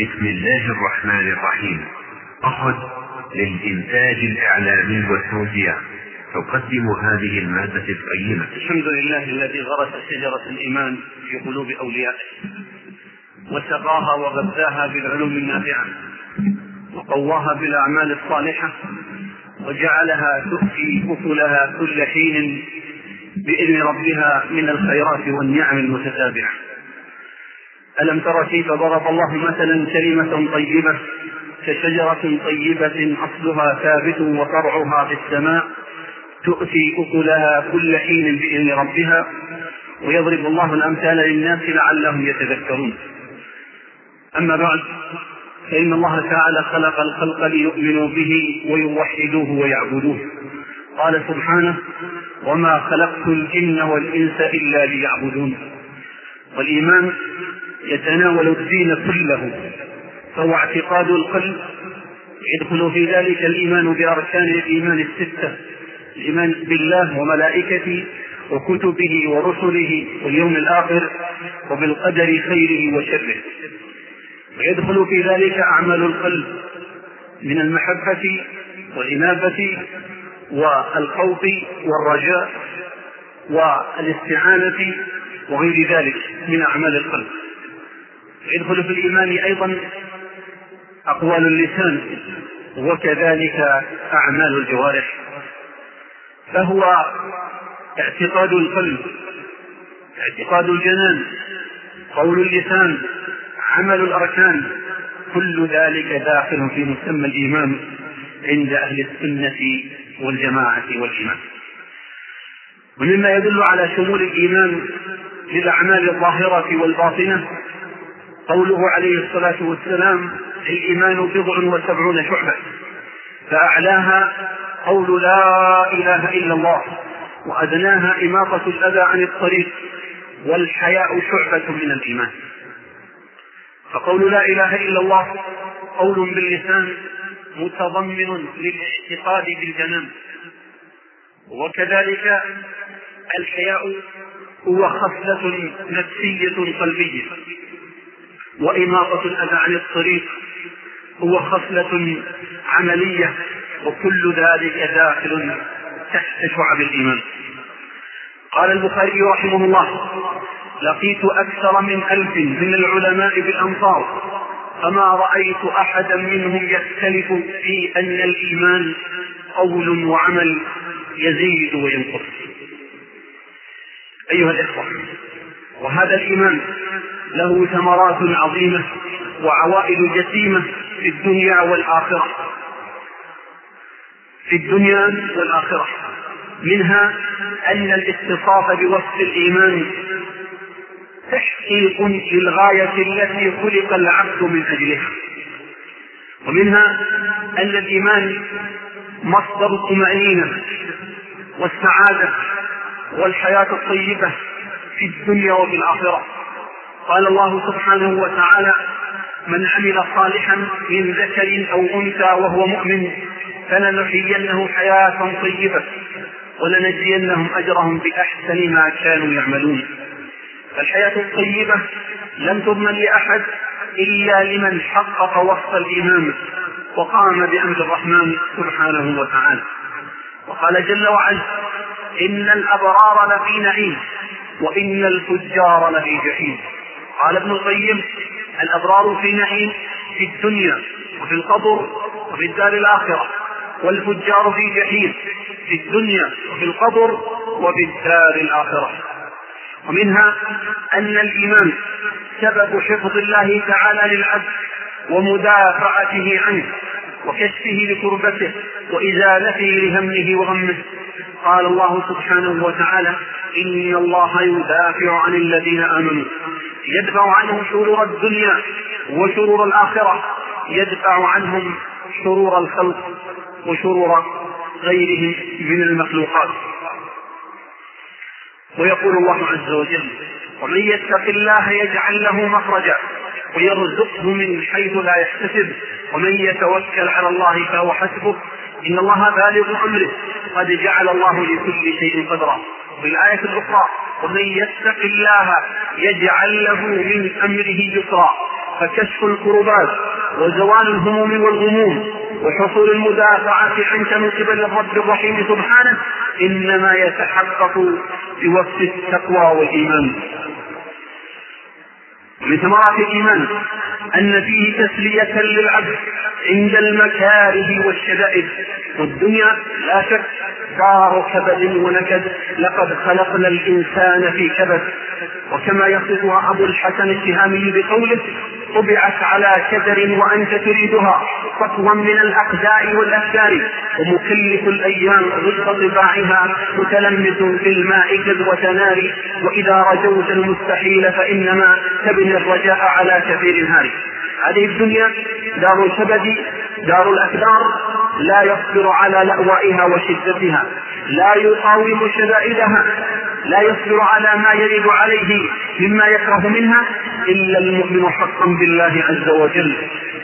بسم الله الرحمن الرحيم. أخذ للإنتاج الإعلامي والتوزيع. تقدم هذه المادة القيمة. الحمد لله الذي غرس شجرة الإيمان في قلوب أوليائه. وسقاها وغذاها بالعلوم النافعة. وقواها بالأعمال الصالحة. وجعلها تؤتي أكلها كل حين بإذن ربها من الخيرات والنعم المتتابعة. ألم تر كيف ضرب الله مثلا كلمة طيبة كشجرة طيبة أصلها ثابت وفرعها في السماء تؤتي أكلها كل حين بإذن ربها ويضرب الله الأمثال للناس لعلهم يتذكرون. أما بعد فإن الله تعالى خلق الخلق ليؤمنوا به ويوحدوه ويعبدوه. قال سبحانه وما خلقت الجن والإنس إلا ليعبدون. والإيمان يتناول الدين كله فهو اعتقاد القلب. يدخل في ذلك الإيمان بأركان الإيمان الستة الإيمان بالله وملائكته وكتبه ورسله واليوم الآخر وبالقدر خيره وشره. ويدخل في ذلك أعمال القلب من المحبة والإنابة والخوف والرجاء والاستعانة وغير ذلك من أعمال القلب. يدخل في الإيمان أيضا أقوال اللسان وكذلك أعمال الجوارح. فهو اعتقاد القلب اعتقاد الجنان قول اللسان عمل الأركان. كل ذلك داخل في مسمى الإيمان عند أهل السنة والجماعة والإيمان. ومما يدل على شمول الإيمان للأعمال الظاهرة والباطنة قوله عليه الصلاة والسلام الإيمان بضع وسبعون شعبة. فأعلاها قول لا إله إلا الله وأدناها إماطة الأذى عن الطريق والحياء شعبة من الإيمان. فقول لا إله إلا الله قول باللسان متضمن للاعتقاد بالجنان. وكذلك الحياء هو خصلة نفسية قلبية. وإماطة الأذى عن الطريق هو خصلة عملية وكل ذلك داخل تحت شعب الإيمان. قال البخاري رحمه الله لقيت أكثر من ألف من العلماء بالأمصار فما رأيت أحدا منهم يختلف في أن الإيمان قول وعمل يزيد وينقص. أيها الإخوة وهذا الإيمان له ثمرات عظيمة وعوائد جسيمة في الدنيا والآخرة. في الدنيا والآخرة. منها أن الاتصاف بوصف الإيمان تحقيق للغاية التي خلق العبد من أجلها. ومنها أن الإيمان مصدر الطمأنينة والسعادة والحياة الطيبة في الدنيا وفي الآخرة. قال الله سبحانه وتعالى من عمل صالحا من ذكر أو أنثى وهو مؤمن فلنحيينه حياة طيبة ولنجزينهم أجرهم بأحسن ما كانوا يعملون. فالحياة الطيبة لم تضمن لأحد إلا لمن حقق وصف الإيمان وقام بأمر الرحمن سبحانه وتعالى. وقال جل وعلا إن الأبرار لفي نعيم وإن الفجار لفي جحيم. قال ابن القيم الأبرار في نعيم في الدنيا وفي القبر وفي الدار الآخرة والفجار في جحيم في الدنيا وفي القبر وفي الدار الآخرة. ومنها أن الإيمان سبب حفظ الله تعالى للعبد ومدافعته عنه وكشفه لكربته وإزالته لهمه وغمه. قال الله سبحانه وتعالى إن الله يدافع عن الذين آمنوا. يدفع عنهم شرور الدنيا وشرور الآخرة يدفع عنهم شرور الخلق وشرور غيرهم من المخلوقات. ويقول الله عز وجل ومن يتق الله يجعل له مخرجا ويرزقه من حيث لا يحتسب ومن يتوكل على الله فهو حسبه. إن الله بالغ أمره قد جعل الله لكل شيء قدرا. وفي الآية الأخرى ومن يتق الله يجعل له من أمره يسرا. فكشف الكربات وزوال الهموم والغموم وحصول المدافعة عنك من قبل الرب الرحيم سبحانه إنما يتحقق بوقت التقوى والإيمان. من ثمرات الإيمان أن فيه تسلية للعبد عند المكاره والشدائد. والدنيا لا شك دار كبد ونكد لقد خلقنا الإنسان في كبد. وكما يصفها أبو الحسن التهامي بقوله طبعت على كدر وأنت تريدها صفوا من الأقداء والأشجار ومكلف الأيام ضد طباعها متلمس في الماء كذوة نار. وإذا رجوت المستحيل فإنما تبني الرجاء على كثير هاري هذه الدنيا دار الكبد دار الأكدار لا يصبر على لأوائها وشدتها لا يقاوم شدائدها لا يصبر على ما يرد عليه مما يكره منها إلا المؤمن حقا بالله عز وجل.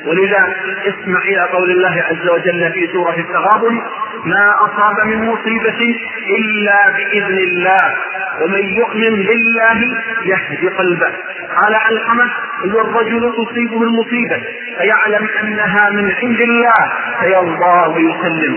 ولذا اسمع إلى قول الله عز وجل في سورة التغابن ما أصاب من مصيبة إلا بإذن الله. ومن يؤمن بالله يهدي قلبه. قال علقمة هو الرجل تصيبه المصيبة فيعلم أنها من عند الله فيرضى ويسلم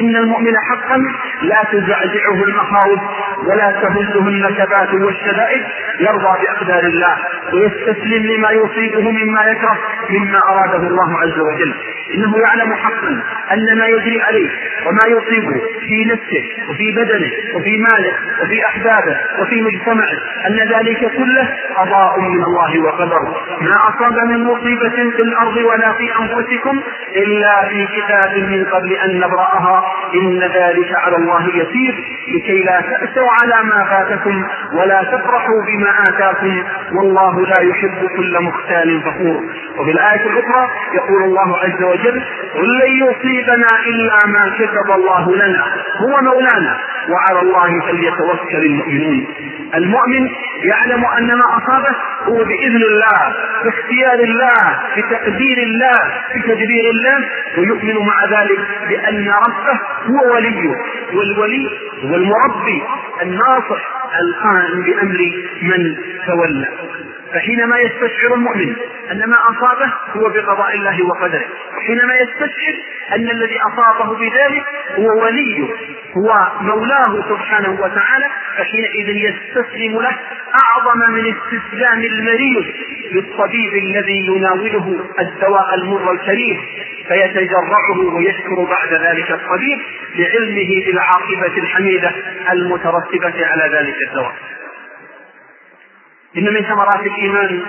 إن المؤمن حقا لا تزعزعه المخاوف ولا تهزه النكبات والشدائد يرضى بأقدار الله ويستسلم لما يصيبه مما يكره مما أراده الله عز وجل. إنه يعلم حقا أن ما يجري عليه وما يصيبه في نفسه وفي بدنه وفي ماله وفي أحبابه وفي مجتمعه أن ذلك كله قضاء من الله وقدر. ما أصاب من مصيبة في الأرض ولا في أنفسكم إلا في كتاب من قبل أن نبرأها. إن ذلك على الله يسير. لكي لا تأسوا على ما فاتكم ولا تفرحوا بما آتاكم. والله لا يحب كل مختال فخور. وفي الآية الأخرى يقول الله عز وجل قل لن يصيبنا إلا ما كتب الله لنا هو مولانا. وعلى الله فليتوكل المؤمنون. المؤمن يعلم أن ما أصابه هو بإذن الله باختيار الله بتقدير الله بتدبير الله. ويؤمن مع ذلك بأن ربه هو وليه. والولي هو المربي الناصح القائم بأمر من تولى. فحينما يستشعر المؤمن أن ما أصابه هو بقضاء الله وقدره حينما يستشعر أن الذي أصابه بذلك هو وليه هو مولاه سبحانه وتعالى فحينئذ يستسلم له أعظم من استسلام المريض للطبيب الذي يناوله الدواء المر الكريم فيتجرعه ويشكر بعد ذلك الطبيب لعلمه بالعاقبة الحميدة المترتبة على ذلك الدواء. إن من ثمرات الإيمان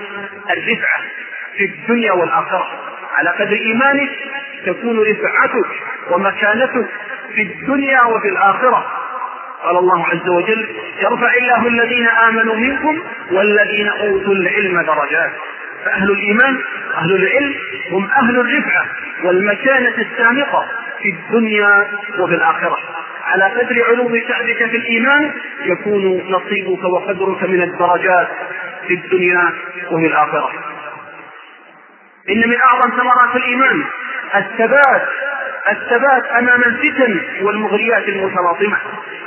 الرفعة في الدنيا والآخرة. على قدر إيمانك تكون رفعتك ومكانتك في الدنيا وفي الآخرة. قال الله عز وجل يرفع الله الذين آمنوا منكم والذين أوتوا العلم درجات. فأهل الإيمان أهل العلم هم أهل الرفعة والمكانة السامقة في الدنيا وفي الآخرة. على قدر علو شأنك في الإيمان يكون نصيبك وقدرك من الدرجات في الدنيا وفي الآخرة. إن من أعظم ثمرات الإيمان الثبات الثبات أمام الفتن والمغريات المتلاطمة.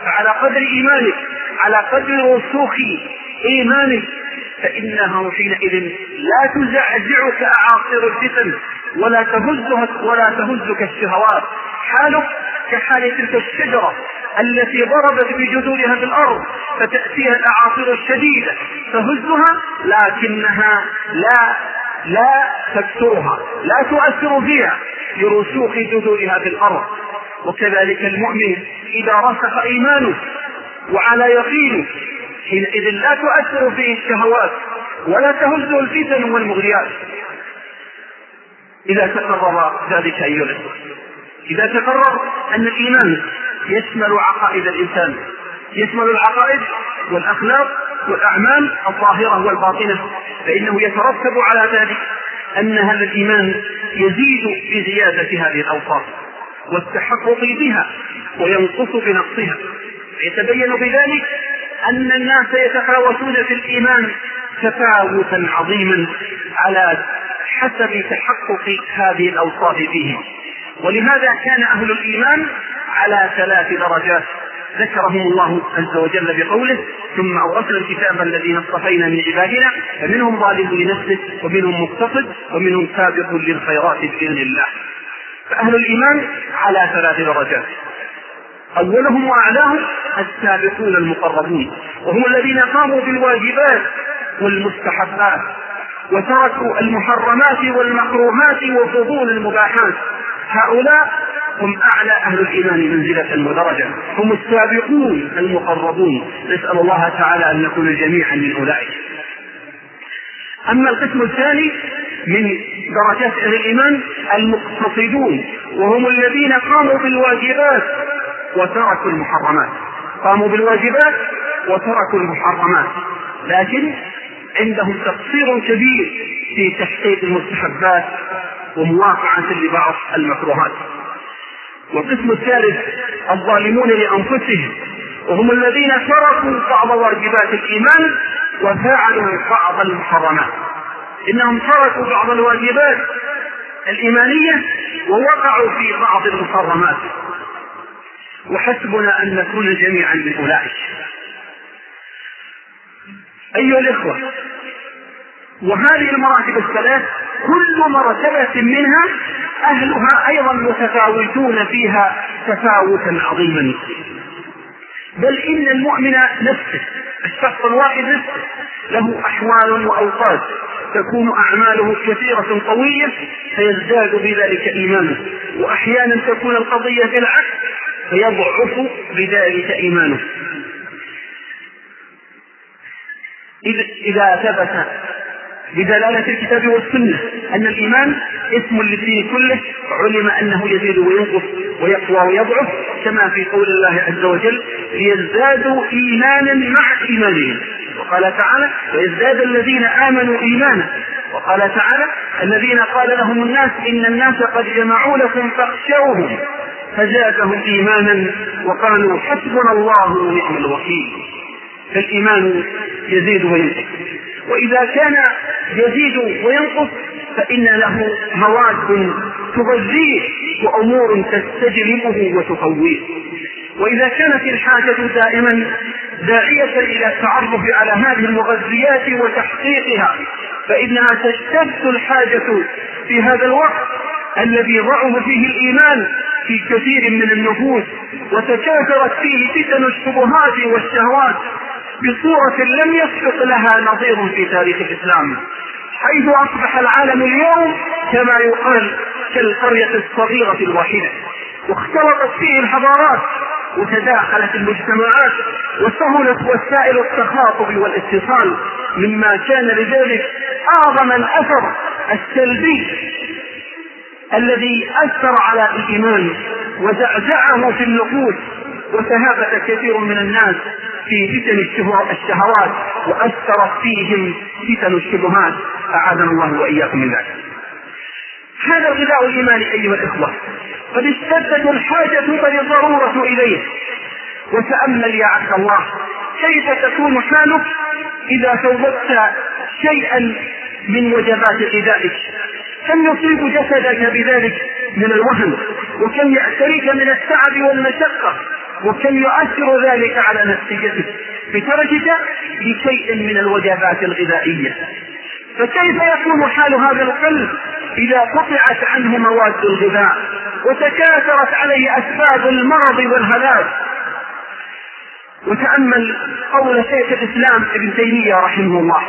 فعلى قدر إيمانك على قدر رسوخ إيمانك فإنه حينئذ لا تزعزعك أعاصير الفتن ولا تهزها ولا تهزك الشهوات. حالك كحال تلك الشجرة التي ضربت بجذورها في الأرض فتأتيها الأعاصير الشديدة تهزها لكنها لا لا تكسرها لا تؤثر فيها لرسوخ جذورها في الأرض. وكذلك المؤمن إذا رسخ إيمانه وعلى يقينه حينئذ لا تؤثر فيه الشهوات ولا تهزه الفتن والمغريات. إذا تقرر ذلك أيها الأخوة إذا تقرر أن الإيمان يشمل عقائد الإنسان يشمل العقائد والأخلاق والأعمال الظاهرة والباطنة فإنه يترتب على ذلك أن هذا الإيمان يزيد بزيادة هذه الأوصاف والتحقق بها وينقص بنقصها. يتبين بذلك أن الناس يتفاوتون في الإيمان تفاوتا عظيما على حسب تحقق هذه الأوصاف فيهم. ولهذا كان أهل الإيمان على ثلاث درجات. ذكرهم الله عز وجل بقوله ثم أورثنا الكتاب الذين اصطفينا من عبادنا فمنهم ظالم لنفسه ومنهم مقتصد ومنهم سابق للخيرات بإذن الله. فأهل الإيمان على ثلاث درجات. أولهم وأعلاهم السابقون المقربون وهم الذين قاموا بالواجبات والمستحبات وتركوا المحرمات والمكروهات وفضول المباحات. هؤلاء هم أعلى أهل الإيمان منزلة ودرجة. هم السابقون المقربون. نسأل الله تعالى أن نكون جميعا من أولئك. أما القسم الثاني من درجات أهل الإيمان المقتصدون وهم الذين قاموا بالواجبات وتركوا المحرمات. قاموا بالواجبات وتركوا المحرمات. لكن عندهم تقصير كبير في تحقيق المستحبات ومواقعة لبعض المكروهات. والقسم الثالث الظالمون لأنفسهم. وهم الذين تركوا بعض واجبات الإيمان وفعلوا بعض المحرمات. إنهم تركوا بعض الواجبات الإيمانية ووقعوا في بعض المحرمات. وحسبنا أن نكون جميعا من أولئك أيها الإخوة وهذه المراتب الثلاث كل مرتبة منها أهلها أيضا متفاوتون فيها تفاوتا عظيما. بل إن المؤمن نفسه الشخص الواحد نفسه له أحوال وأوقات تكون أعماله كثيرة قوية فيزداد بذلك إيمانه. وأحيانا تكون القضية بالعكس فيضعف بذلك إيمانه. إذا ثبت بدلالة الكتاب والسنة أن الإيمان اسم للدين كله علم أنه يزيد وينقص ويقوى ويضعف كما في قول الله عز وجل ليزدادوا إيمانا مع إيمانهم. وقال تعالى ويزداد الذين آمنوا إيمانا. وقال تعالى الذين قال لهم الناس إن الناس قد جمعوا لكم فاخشوهم فزادهم إيمانا وقالوا حسبنا الله ونعم الوكيل. فالإيمان يزيد وينقص. وإذا كان يزيد وينقص فإن له مواد تغذيه وأمور تستجلبه وتقويه. وإذا كانت الحاجة دائما داعية إلى التعرف على هذه المغذيات وتحقيقها فإنها تشتد الحاجة في هذا الوقت الذي ضعف فيه الإيمان في كثير من النفوس وتكاثرت فيه فتن الشبهات والشهوات. بصورة لم يسبق لها نظير في تاريخ الإسلام حيث أصبح العالم اليوم كما يقال كالقرية الصغيرة الواحدة واختلطت فيه الحضارات وتداخلت المجتمعات وسهلت وسائل التخاطب والاتصال مما كان لذلك أعظم الأثر السلبي الذي أثر على الإيمان وزعزعه في النفوس وتهافت كثير من الناس في فتن الشهوات وأثرت فيهم فتن الشبهات. أعاذنا الله وإياكم من ذلك. هذا الغذاء الإيماني أيها الإخوة. قد اشتدت الحاجة بل الضرورة إليه. وتأمل يا عبد الله كيف تكون حالك إذا فوتت شيئا من وجبات غذائك؟ كم يصيب جسدك بذلك من الوهن وكم يعتريك من التعب والمشقة؟ وكم يؤثر ذلك على نفسيتك بتركك لشيء من الوجبات الغذائية. فكيف يكون حال هذا القلب إذا قطعت عنه مواد الغذاء وتكاثرت عليه أسباب المرض والهلاك؟ وتأمل قول شيخ الإسلام ابن تيمية رحمه الله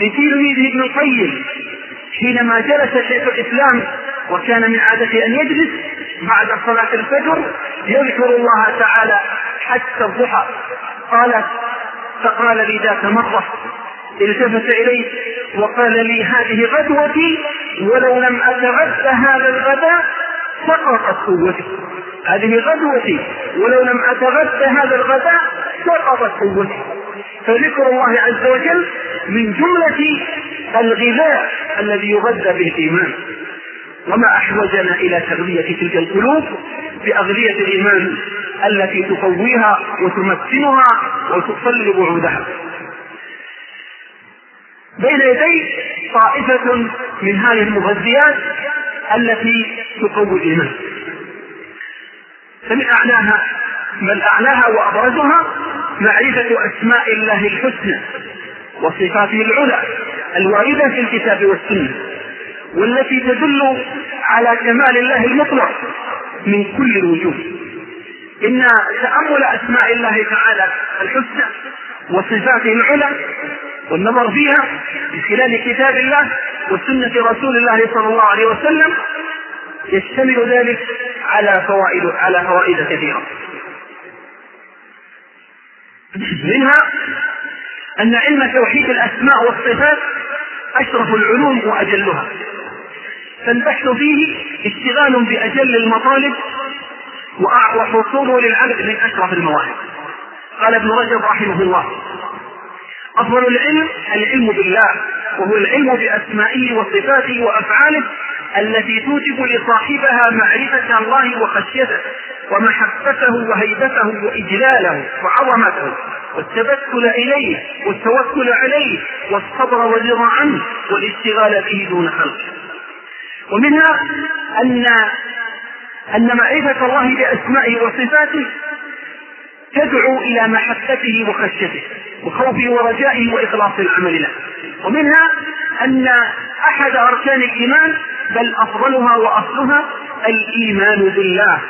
لتلميذه ابن القيم حينما جلس شيخ الإسلام وكان من عادته أن يجلس بعد صلاة الفجر يذكر الله تعالى حتى الضحى. قال فقال لي ذات مرة التفت إليه وقال لي هذه غدوتي ولو لم أتغذى هذا الغداء سقطت قوتي. هذه غدوتي ولو لم أتغذى هذا الغداء سقطت قوتي. فذكر الله عز وجل من جملة الغذاء الذي يغذى به الإيمان وما أحوجنا إلى تغذية تلك القلوب بأغذية الإيمان التي تقويها وتمكنها وتصلب عودها. بين يدي طائفة من هذه المغذيات التي تقوي الإيمان. فمن أعلاها بل أعلاها وأبرزها معرفة أسماء الله الحسنى وصفاته العلى. الواردة في الكتاب والسنة والتي تدل على كمال الله المطلق من كل الوجوه إن تأمل أسماء الله تعالى الحسنى وصفاته العلى والنظر فيها من خلال كتاب الله وسنة رسول الله صلى الله عليه وسلم يشتمل ذلك على فوائد على فوائد كثيرة. منها أن علم توحيد الأسماء والصفات أشرف العلوم وأجلها. فالبحث فيه اشتغال بأجل المطالب وحصوله للعبد من أشرف المواهب. قال ابن رجب رحمه الله أفضل العلم العلم بالله وهو العلم بأسمائه وصفاته وأفعاله التي توجب لصاحبها معرفة الله وخشيته ومحبته وهيبته وإجلاله وعظمته. والتبتل إليه والتوكل عليه والصبر والرضا عنه والاشتغال به دون خلقه ومنها أن أن معرفة الله بأسمائه وصفاته تدعو إلى محبته وخشيته وخوفه ورجائه وإخلاص العمل له. ومنها أن أحد أركان الإيمان بل أفضلها وأصلها الإيمان بالله.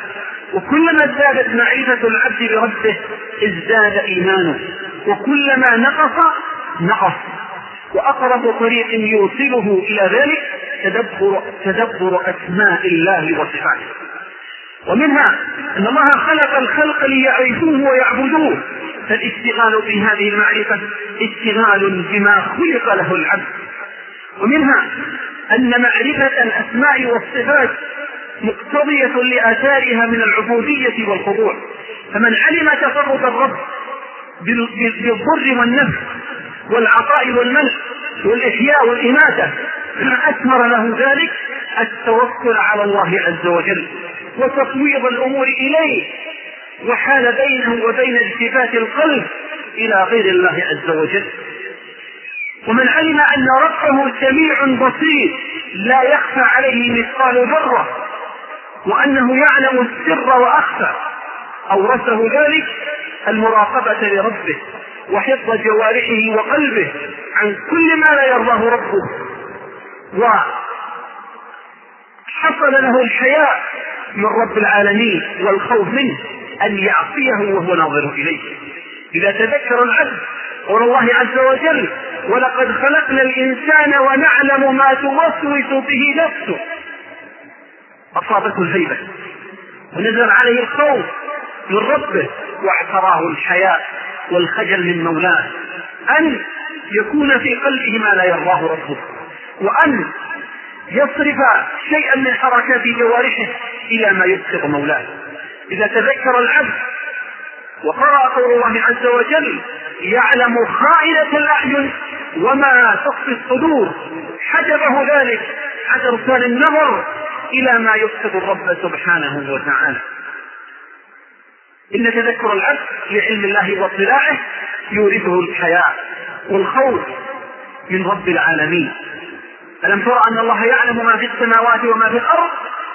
وكلما ازدادت معرفة العبد بربه ازداد إيمانه. وكلما نقص نقص. وأقرب طريق يوصله إلى ذلك تدبر تدبر أسماء الله وصفاته. ومنها أن الله خلق الخلق ليعرفوه ويعبدوه. فالاشتغال بهذه المعرفة اشتغال بما خلق له العبد. ومنها أن معرفة الأسماء والصفات مقتضية لآثارها من العبودية والخضوع. فمن علم تصرف الرب بالضر والنفع والعطاء والمنع والإحياء والإماتة أثمر له ذلك التوكل على الله عز وجل وتفويض الأمور إليه وحال بينه وبين التفات القلب إلى غير الله عز وجل. ومن علم أن ربه سميع بصير لا يخفى عليه مثقال ذرة وأنه يعلم السر وأخفى. أورثه ذلك المراقبة لربه وحفظ جوارحه وقلبه عن كل ما لا يرضاه ربه. وحصل له الحياء من رب العالمين والخوف منه أن يعصيه وهو ناظر إليه. إذا تذكر العبد قول الله عز وجل ولقد خلقنا الإنسان ونعلم ما توسوس به نفسه أصابته الهيبة. ونزل عليه الخوف من ربه واعتراه الحياء والخجل من مولاه. أن يكون في قلبه ما لا يرضاه ربه. وأن يصرف شيئا من حركات جوارحه إلى ما يسخط مولاه. إذا تذكر العبد وقرأ قول الله عز وجل يعلم خائنة الأعين وما تخفي الصدور حجبه ذلك عن إرسال النظر إلى ما يفسد الرب سبحانه وتعالى. إن تذكر العبد لعلم الله واطلاعه يورثه الحياء والخوف من رب العالمين. ألم ترى أن الله يعلم ما في السماوات وما في الأرض؟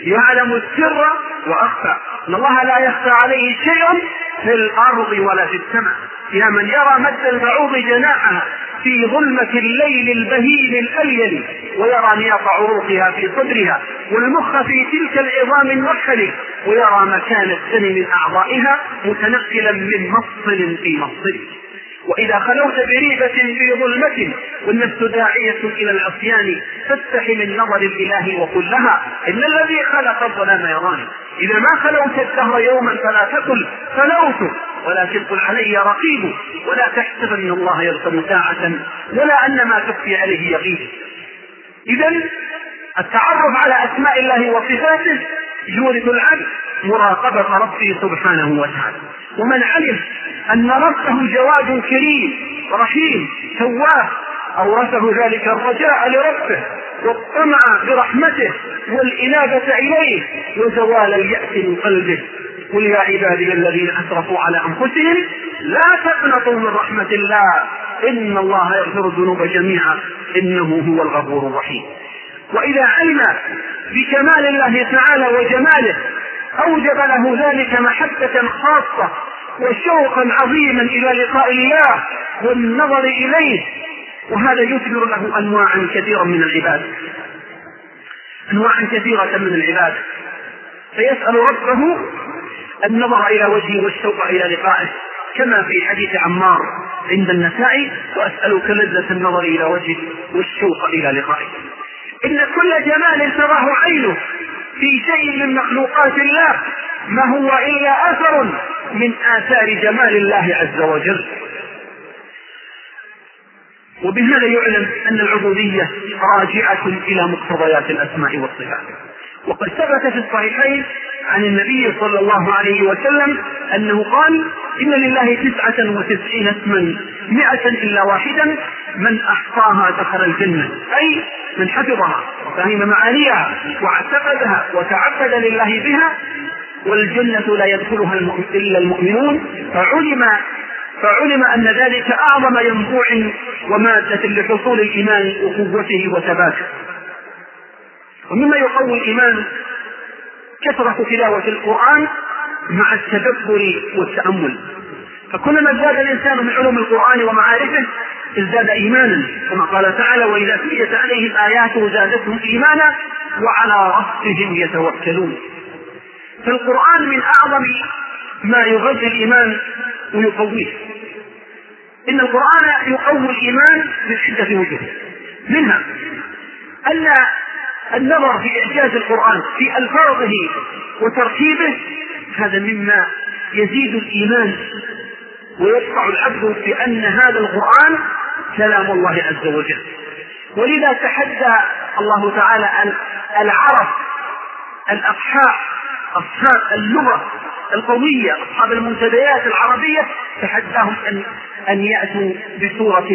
يعلم السر وأخفى. إن الله لا يخفى عليه شيء في الأرض ولا في السماء. يا من يرى مد البعوض جناحها في ظلمة الليل البهيم الأليل ويرى نياط عروقها في صدرها والمخ في تلك العظام الموحل ويرى مكان الدم من أعضائها متنقلا من مفصل في مفصل وإذا خلوت بريبة في ظلمة والنفس داعية إلى العصيان فاستحي من نظر الإله وقل لها إن الذي خلق الظلام يراني إذا ما خلوت الدهر يوما فلا تقل خلوت ولكن قل علي رقيب. ولا تحسبن الله يرقب ساعة ولا أن ما تخفي عليه يغيب إذا التعرف على أسماء الله وصفاته يورث العبد مراقبة ربه سبحانه وتعالى. ومن علم أن ربه جواد كريم رحيم تواب. أورثه ذلك الرجاء لربه والطمع برحمته والإنابة إليه وزوال اليأس من قلبه. قل يا عبادي الذين أسرفوا على أنفسهم لا تقنطوا من رحمة الله. إن الله يغفر الذنوب جميعا إنه هو الغفور الرحيم. وإذا علم بكمال الله تعالى وجماله أوجب له ذلك محبة خاصة وشوقا عظيما إلى لقاء الله والنظر إليه. وهذا يثمر له أنواعا كثيرا من العباده أنواعا كثيرة من العباده فيسأل ربه النظر إلى وجهه والشوق إلى لقائه. كما في حديث عمار عند النسائي واسالك لذه النظر إلى وجهه والشوق إلى لقائه. إن كل جمال تراه عينه في شيء من مخلوقات الله. ما هو إلا أثر من آثار جمال الله عز وجل. وبهذا يعلم أن العبودية راجعة إلى مقتضيات الأسماء والصفات. وقد ثبت في الصحيحين عن النبي صلى الله عليه وسلم أنه قال إن لله تسعة وتسعين اسما مئة إلا واحدا من أحصاها دخل الجنة أي من حفظها وفهم معانيها واعتقدها وتعبد لله بها والجنة لا يدخلها إلا المؤمنون. فعلم فعلم أن ذلك أعظم ينبوع ومادة لحصول الإيمان وقوته وثباته. ومما يقوي الإيمان كثرة تلاوة القرآن مع التدبر والتأمل. فكلما ازداد الإنسان من علوم القرآن ومعارفه ازداد إيمانا. كما قال تعالى وإذا تليت عليهم آياته زادتهم إيمانا وعلى ربهم يتوكلون. فالقرآن من أعظم ما يغذي الإيمان ويقويه. إن القرآن يقوي الإيمان من عدة وجوه منها أن النظر في إعجاز القرآن في ألفاظه وترتيبه هذا مما يزيد الإيمان ويدفع العبد بأن هذا القرآن كلام الله عز وجل. ولذا تحدى الله تعالى العرب الأصحاء أصحاب اللغة القومية أصحاب المنتديات العربية تحداهم أن أن يأتوا بسورة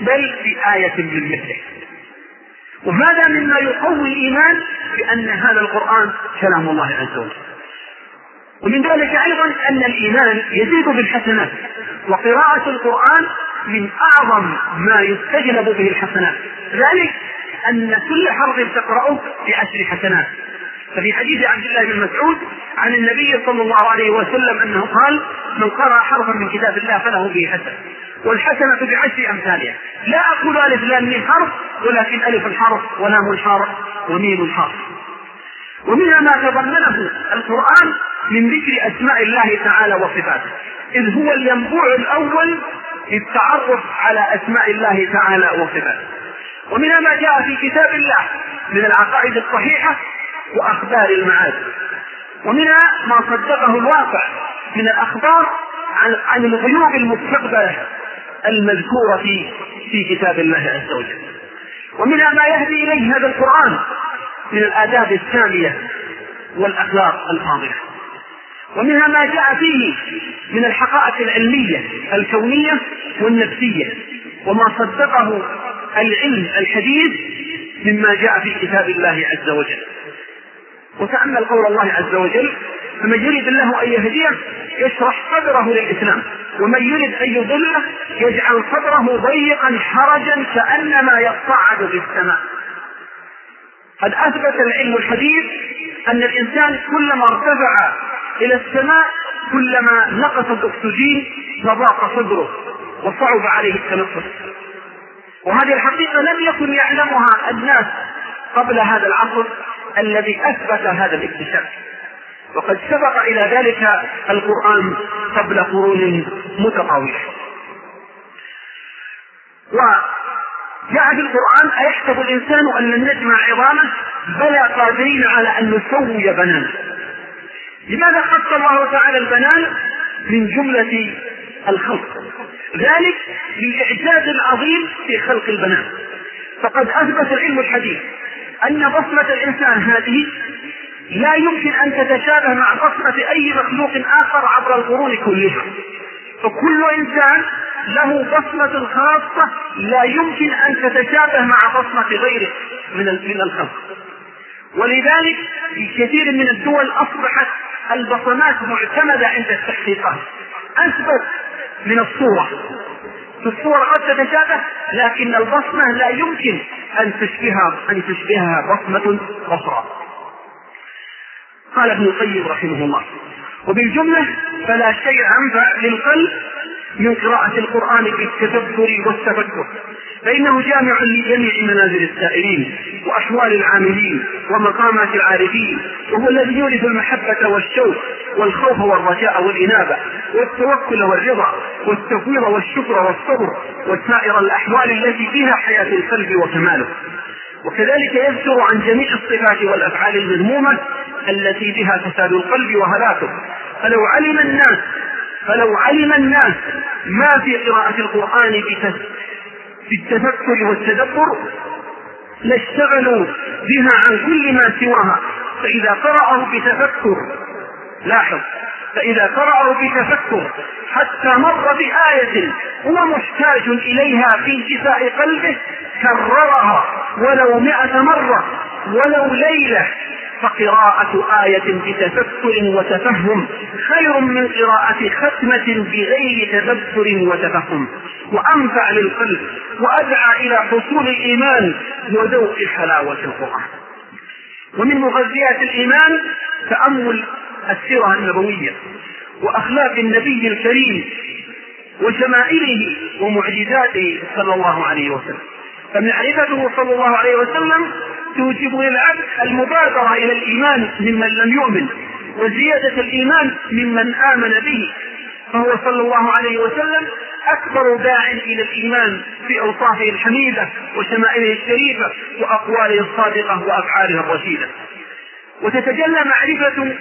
بل بآية من مثله. وهذا مما يقوي الإيمان بأن هذا القرآن كلام الله عز وجل. ومن ذلك أيضا أن الإيمان يزيد بالحسنات وقراءة القرآن من أعظم ما يستجلب به الحسنات. ذلك أن كل حرف تقرأه بعشر حسنات. ففي حديث عبد الله بن مسعود عن النبي صلى الله عليه وسلم أنه قال من قرأ حرفا من كتاب الله فله به حسنه والحسنة بعشر أمثالها. لا أقول ألف لام ميم حرف ولكن ألف حرف ولام حرف وميم حرف ومنها ما تضمنه القرآن من ذكر أسماء الله تعالى وصفاته. إذ هو الينبوع الأول للتعرف على أسماء الله تعالى وصفاته. ومنها ما جاء في كتاب الله من العقائد الصحيحة وأخبار المعاد. ومنها ما صدقه الواقع من الأخبار عن, عن الغيوب المستقبلة المذكورة في في كتاب الله عز وجل. ومنها ما يهدي إليه هذا القرآن من الآداب السامية والأخلاق الفاضلة. ومنها ما جاء فيه من الحقائق العلمية الكونية والنفسية. وما صدقه العلم الحديث مما جاء في كتاب الله عز وجل. وتأمل قول الله عز وجل فمن يريد الله أن يهديه يشرح صدره للإسلام ومن يريد أن يضله يجعل صدره ضيقا حرجا كأنما يصعد في السماء. قد أثبت العلم الحديث أن الإنسان كلما ارتفع إلى السماء كلما نقص الأكسجين فضاق صدره وصعب عليه التنفس. وهذه الحقيقة لم يكن يعلمها الناس قبل هذا العصر الذي أثبت هذا الاكتشاف وقد سبق إلى ذلك القرآن قبل قرون متطاولة. وجاء في القرآن أيحسب الإنسان أن لن نجمع عظامه؟ بلى قادرين على أن نسوي بنانه لماذا خص الله تعالى البنان؟ من جملة الخلق. ذلك للإعجاز العظيم في خلق البنان. فقد أثبت العلم الحديث. أن بصمة الإنسان هذه لا يمكن أن تتشابه مع بصمة أي مخلوق آخر عبر القرون كلها. فكل إنسان له بصمة خاصة لا يمكن أن تتشابه مع بصمة غيره من من الخلق. ولذلك في كثير من الدول أصبحت البصمات معتمدة عند التحقيقات. أثبت من الصورة. في الصور قد تتشابه لكن البصمة لا يمكن أن تشبهها أن تشبهها بصمة أخرى قال ابن القيم رحمه الله. وبالجملة فلا شيء أنفع للقلب من قراءة القرآن بالتدبر والتفكر. فإنه جامع لجميع منازل السائرين وأحوال العاملين ومقامات العارفين وهو الذي يورث المحبة والشوق والخوف والرجاء والإنابة والتوكل والرضا والتفويض والشكر والصبر وسائر الأحوال التي فيها حياة القلب وكماله. وكذلك يذكر عن جميع الصفات والأفعال المذمومة التي بها فساد القلب وهلاكه. فلو علم الناس فلو علم الناس ما في قراءة القرآن بالتفكر والتدبر لاشتغلوا بها عن كل ما سواها. فإذا قرأه بتفكر لاحظ فإذا قرأه بتفكر حتى مر بآية هو محتاج إليها في انتفاء قلبه كررها ولو مئة مرة ولو ليلة. فقراءة آية بتفكر وتفهم خير من قراءة ختمة بغير تدبر وتفهم. وأنفع للقلب وأدعى إلى حصول الإيمان وذوق حلاوة القرآن. ومن مغذيات الإيمان تأمل السيرة النبوية وأخلاق النبي الكريم وشمائله ومعجزاته صلى الله عليه وسلم. فمعرفته صلى الله عليه وسلم توجب للعبد المبادرة إلى الإيمان ممن لم يؤمن وزيادة الإيمان ممن آمن به. فهو صلى الله عليه وسلم أكبر داع إلى الإيمان في أوصافه الحميدة وشمائله الشريفة وأقواله الصادقة وأفعاله الرشيدة. وتتجلى معرفة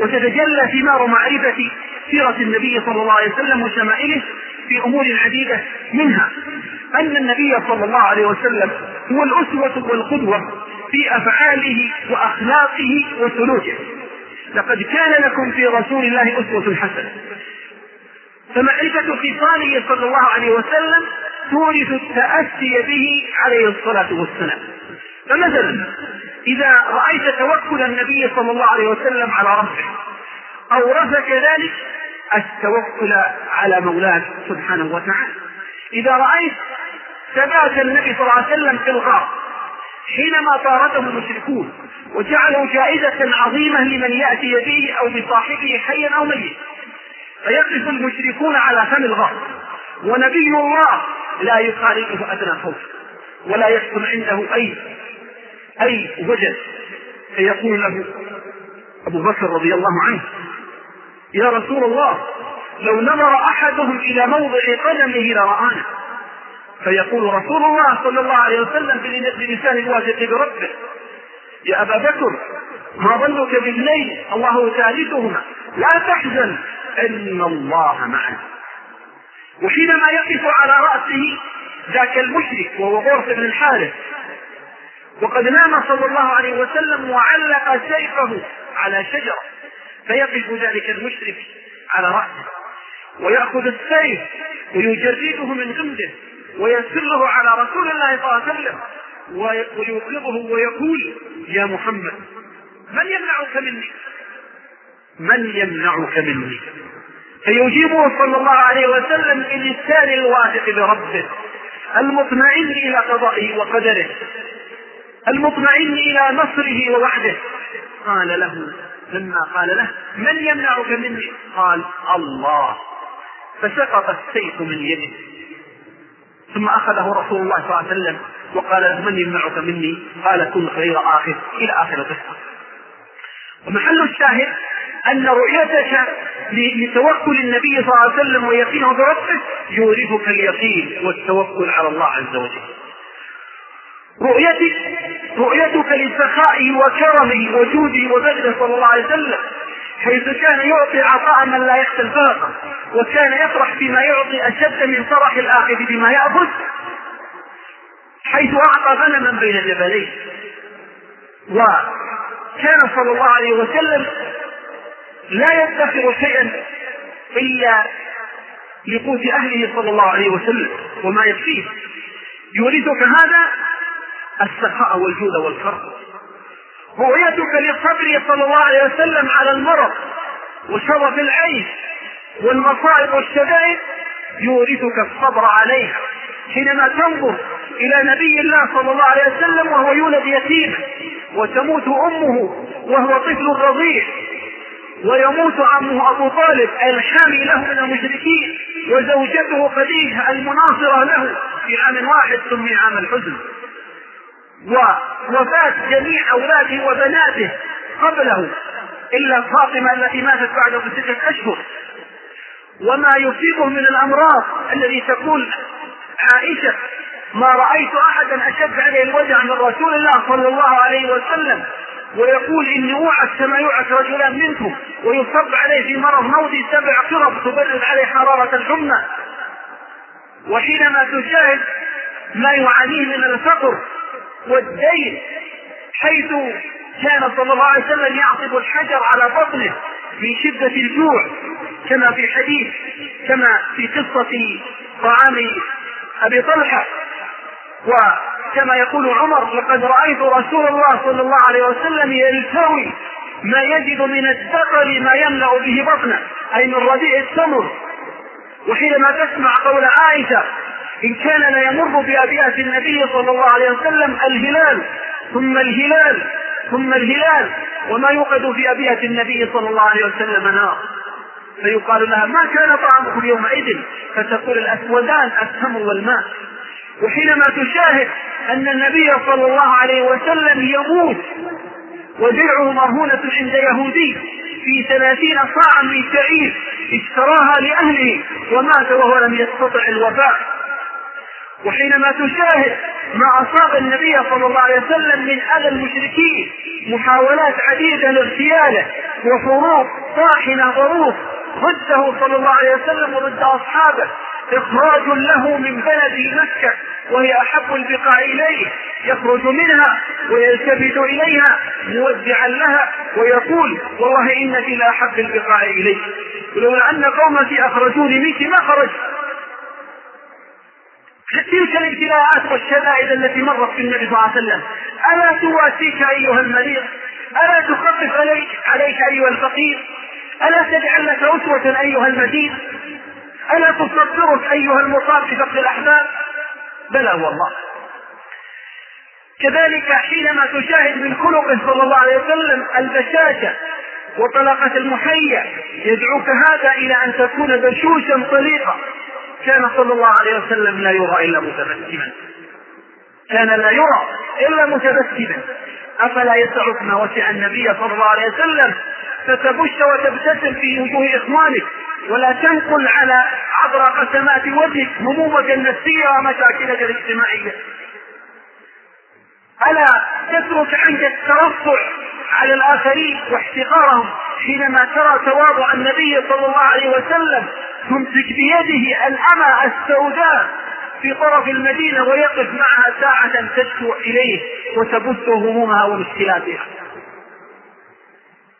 وتتجلى ثمار معرفة سيرة النبي صلى الله عليه وسلم وشمائله في أمور عديدة منها. أن النبي صلى الله عليه وسلم هو الأسوة والقدوة في أفعاله وأخلاقه وسلوكه. لقد كان لكم في رسول الله أسوة حسنة. فمعرفة خصاله صلى الله عليه وسلم تورث التأسي به عليه الصلاة والسلام. فمثلا إذا رأيت توكل النبي صلى الله عليه وسلم على ربه أورثك ذلك التوكل على مولاك سبحانه وتعالى. إذا رأيت ثبات النبي صلى الله عليه وسلم في الغار حينما طارده المشركون وجعلوا جائزة عظيمة لمن يأتي به أو بصاحبه حيا أو ميتا. فيقف المشركون على فم الغار ونبي الله لا يخالفه أدنى خوف ولا يسكن عنده أي أي وجد. فيقول له أبو بكر رضي الله عنه يا رسول الله لو نظر أحدهم إلى موضع قدمه لرآنا. فيقول رسول الله صلى الله عليه وسلم بلسان الواثق بربه يا أبا بكر ما ظنك بالليل؟ الله ثالثهما. لا تحزن إن الله معنا. وحينما يقف على رأسه ذاك المشرك وهو غرف بن الحارث. وقد نام صلى الله عليه وسلم وعلق سيفه على شجرة. فيقف ذلك المشرك على رأسه. ويأخذ السيف ويجرده من غمده ويسره على رسول الله صلى الله عليه وسلم ويوقظه ويقول يا محمد من يمنعك مني؟ من يمنعك مني فيجيبه صلى الله عليه وسلم بلسان الواثق بربه المطمئن إلى قضائه وقدره المطمئن إلى نصره ووحده. قال له لما قال له من يمنعك مني؟ قال الله. فسقط السيف من يده. ثم أخذه رسول الله صلى الله عليه وسلم وقال له من يمنعك مني؟ قال كن خير آخر إلى آخر القصة. ومحل الشاهد أن رؤيتك لتوكل النبي صلى الله عليه وسلم ويقينه بربه يورثك اليقين والتوكل على الله عز وجل. رؤيتك رؤيتك لسخائه وكرمه وجوده وبذله صلى الله عليه وسلم حيث كان يعطي عطاء من لا يخشى الفاقة وكان يفرح بما يعطي أشد من فرح الآخذ بما يأخذ حيث أعطى غنما بين جبلين وكان صلى الله عليه وسلم لا يدخر شيئا إلا لقوت أهله صلى الله عليه وسلم وما يكفيه. يورثك هذا السخاء والجود والكرم رؤيتك للصبر صلى الله عليه وسلم على المرض وشرف العيش والمصائب والشدائد يورثك الصبر عليها. حينما تنظر إلى نبي الله صلى الله عليه وسلم وهو يولد يتيما وتموت أمه وهو طفل رضيع ويموت عمه أبو طالب الحامي له من المشركين وزوجته خديجة المناصرة له في عام واحد سمي عام الحزن. ووفاة جميع أولاده وبناته قبله إلا فاطمة التي ماتت بعده بستة أشهر وما يصيبه من الأمراض الذي تقول عائشة ما رأيت أحدا أشد عليه الوجع من رسول الله صلى الله عليه وسلم. ويقول إني أوعك كما يوعك رجلان منكم ويصب عليه في مرض موتي سبع قرب تبرد عليه حرارة الحمى. وحينما تشاهد ما يعانيه من الفقر والدين حيث كان صلى الله عليه وسلم يعصب الحجر على بطنه من شدة الجوع كما في حديث كما في قصة طعام أبي طلحة. وكما يقول عمر لقد رأيت رسول الله صلى الله عليه وسلم يلتوي ما يجد من الدقل ما يملأ به بطنه أي من رديء التمر. وحينما تسمع قول عائشة إن كان ليمر بأبيات النبي صلى الله عليه وسلم الهلال ثم الهلال ثم الهلال وما يوقد في أبيات النبي صلى الله عليه وسلم نار. فيقال لها ما كان طعامكم يومئذ فتقول الأسودان التمر والماء. وحينما تشاهد أن النبي صلى الله عليه وسلم يموت ودرعه مرهونة عند يهودي في ثلاثين صاعا من شعير اشتراها لأهله ومات وهو لم يستطع الوفاء. وحينما تشاهد ما أصاب النبي صلى الله عليه وسلم من أذى المشركين محاولات عديدة لاغتياله وحروب طاحنة ظروف ضده صلى الله عليه وسلم وضد أصحابه. إخراج له من بلد مكة وهي أحب البقاع إليه. يخرج منها ويلتفت إليها مودعا لها ويقول والله إنك لأحب البقاع إلي ولولا أن قومتي أخرجوني منك ما خرجت. تلك الابتلاءات والشدائد التي مرت في النبي صلى الله عليه وسلم. ألا تواسيك أيها المريض ألا تخفف عليك, عليك أيها الفقير؟ ألا تجعل لك أسوة أيها المدين؟ ألا تصبرك أيها المصاب بفقد الأحباب بلى والله. كذلك حينما تشاهد من خلقه صلى الله عليه وسلم البشاشة وطلقة المحيا يدعوك هذا إلى أن تكون بشوشا طليقا كان صلى الله عليه وسلم لا يرى إلا متبسما. كان لا يرى إلا متبسما. أفلا يسعك ما وسع النبي صلى الله عليه وسلم؟ فتبش وتبتسم في وجوه إخوانك. ولا تنقل على عبر قسمات وجهك همومك النفسية ومشاكلك الاجتماعية. ألا تترك عنك الترفع على الآخرين واحتقارهم حينما ترى تواضع النبي صلى الله عليه وسلم تمسك بيده الأمة السوداء في طرف المدينة ويقف معها ساعة تشكو إليه وتبث همومها ومشكلاتها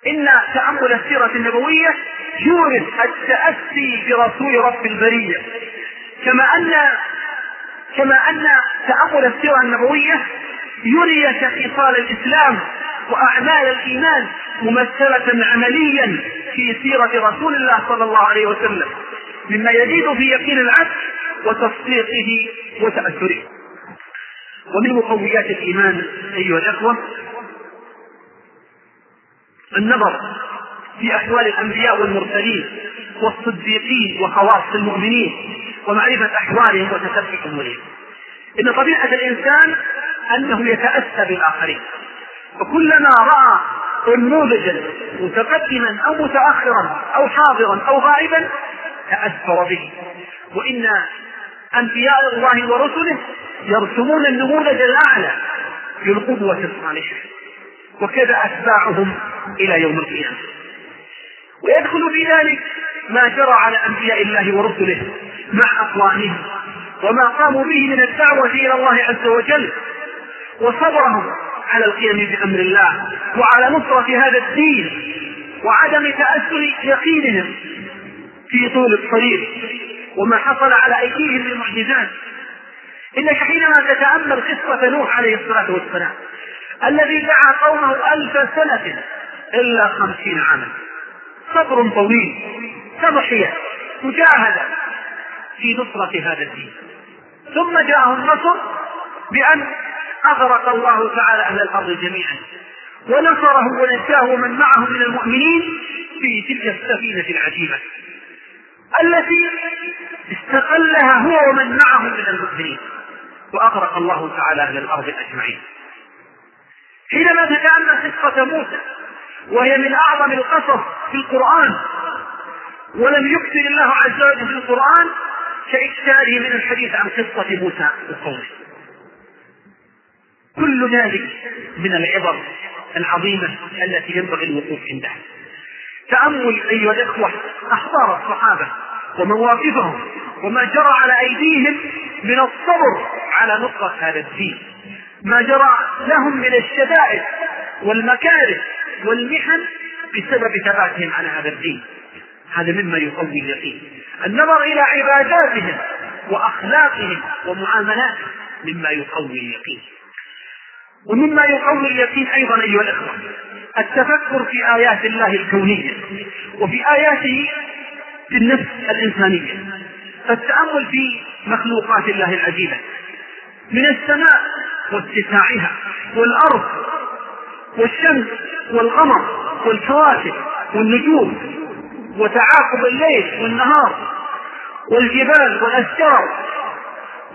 إن تأمل السيرة النبوية يورث التأسي برسول رب البرية. كما أن كما أن تأمل السيرة النبوية يريك خصال الإسلام وأعمال الإيمان ممثلة عمليا في سيرة رسول الله صلى الله عليه وسلم مما يزيد في يقين العبد وتصديقه وتأثره. ومن مقويات الإيمان أيها الأخوة النظر في أحوال الأنبياء والمرسلين والصديقين وخواص المؤمنين ومعرفة أحوالهم وتتبع أمورهم إن طبيعة الإنسان أنه يتأسى بالآخرين. وكلما رأى نموذجا متقدما أو متأخرا أو حاضرا أو غائبا تأثر به. وإن أنبياء الله ورسله يرسمون النموذج الأعلى للقدوة الصالحة. وكذا أتباعهم إلى يوم القيامة. ويدخل في ذلك ما جرى على أنبياء الله ورسله مع أقوامهم وما قاموا به من الدعوة إلى الله عز وجل. وصبرهم على القيام بأمر الله وعلى نصرة هذا الدين وعدم تأثر يقينهم في طول الطريق وما حصل على أيديهم من معجزات إنك حينما تتأمل قصة نوح عليه الصلاة والسلام الذي دعا قومه ألف سنة إلا خمسين عاما. صبر طويل تضحية مجاهدة في نصرة هذا الدين. ثم جاءه النصر بأن أغرق الله تعالى أهل الأرض جميعا. ونصره ونجاه ومن معه من المؤمنين في تلك السفينة العجيبة. التي استقلها هو ومن معه من المؤمنين. وأغرق الله تعالى أهل الأرض أجمعين. حينما تتأمل قصة موسى وهي من أعظم القصص في القرآن ولم يكثر الله عز وجل في القرآن كإكثاره من الحديث عن قصة موسى وقومه. كل ذلك من العبر العظيمة التي ينبغي الوقوف عندها. تأمل أيها الإخوة أخبار الصحابة ومواقفهم وما جرى على أيديهم من الصبر على نصرة هذا الدين. ما جرى لهم من الشدائد والمكاره والمحن بسبب ثباتهم على هذا الدين. هذا مما يقوي اليقين. النظر إلى عباداتهم وأخلاقهم ومعاملاتهم مما يقوي اليقين. ومما يقوي اليقين أيضا أيها الإخوة التفكر في آيات الله الكونية وفي آياته في النفس الإنسانية. فالتأمل في مخلوقات الله العجيبة. من السماء واتساعها والأرض والشمس والقمر والكواكب والنجوم وتعاقب الليل والنهار والجبال والأشجار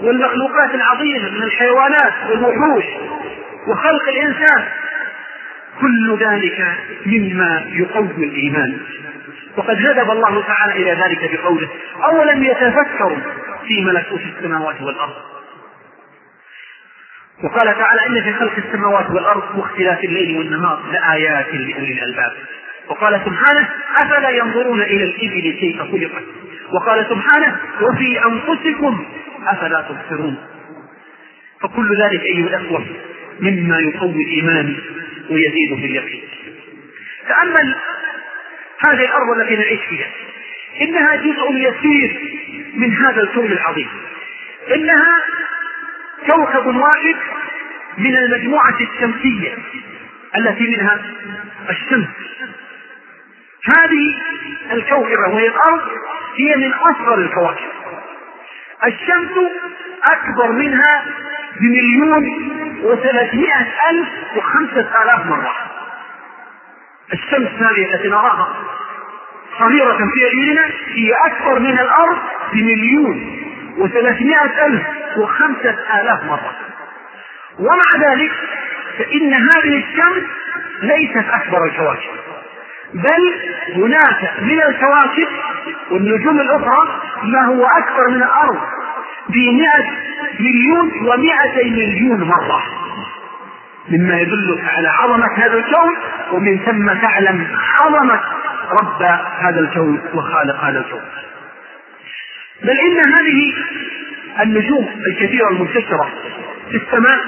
والمخلوقات العظيمة من الحيوانات والوحوش وخلق الإنسان. كل ذلك مما يقوي الإيمان. وقد هدف الله تعالى إلى ذلك بقوله أولم يتفكروا في ملكوت السماوات والأرض؟ وقال تعالى إن في خلق السماوات والأرض واختلاف الليل والنهار لآيات لأولي الألباب. وقال سبحانه أفلا ينظرون إلى الإبل كيف خلقت؟ وقال سبحانه وفي أنفسكم أفلا تبصرون؟ فكل ذلك أيها الأخوة مما يقوي الإيمان ويزيد في اليقين. تأمل هذه الأرض التي نعيش فيها. إنها جزء يسير من هذا الكون العظيم. إنها كوكب واحد من المجموعة الشمسية التي منها الشمس. هذه الكوكبة وهي الأرض هي من أصغر الكواكب. الشمس أكبر منها بمليون وثلاثمائة ألف وخمسة آلاف مرة. الشمس هذه التي نراها صغيرة في أيدينا هي أكبر من الأرض بمليون وثلاثمائة ألف وخمسة آلاف مرة. ومع ذلك فإن هذه الشمس ليست أكبر الكواكب بل هناك من الكواكب والنجوم الأخرى ما هو أكبر من الأرض بمئة مليون ومئتي مليون مرة. مما يدلك على عظمة هذا الكون ومن ثم تعلم عظمة رب هذا الكون وخالق هذا الكون. بل إن هذه النجوم الكثيرة المنتشرة في السماء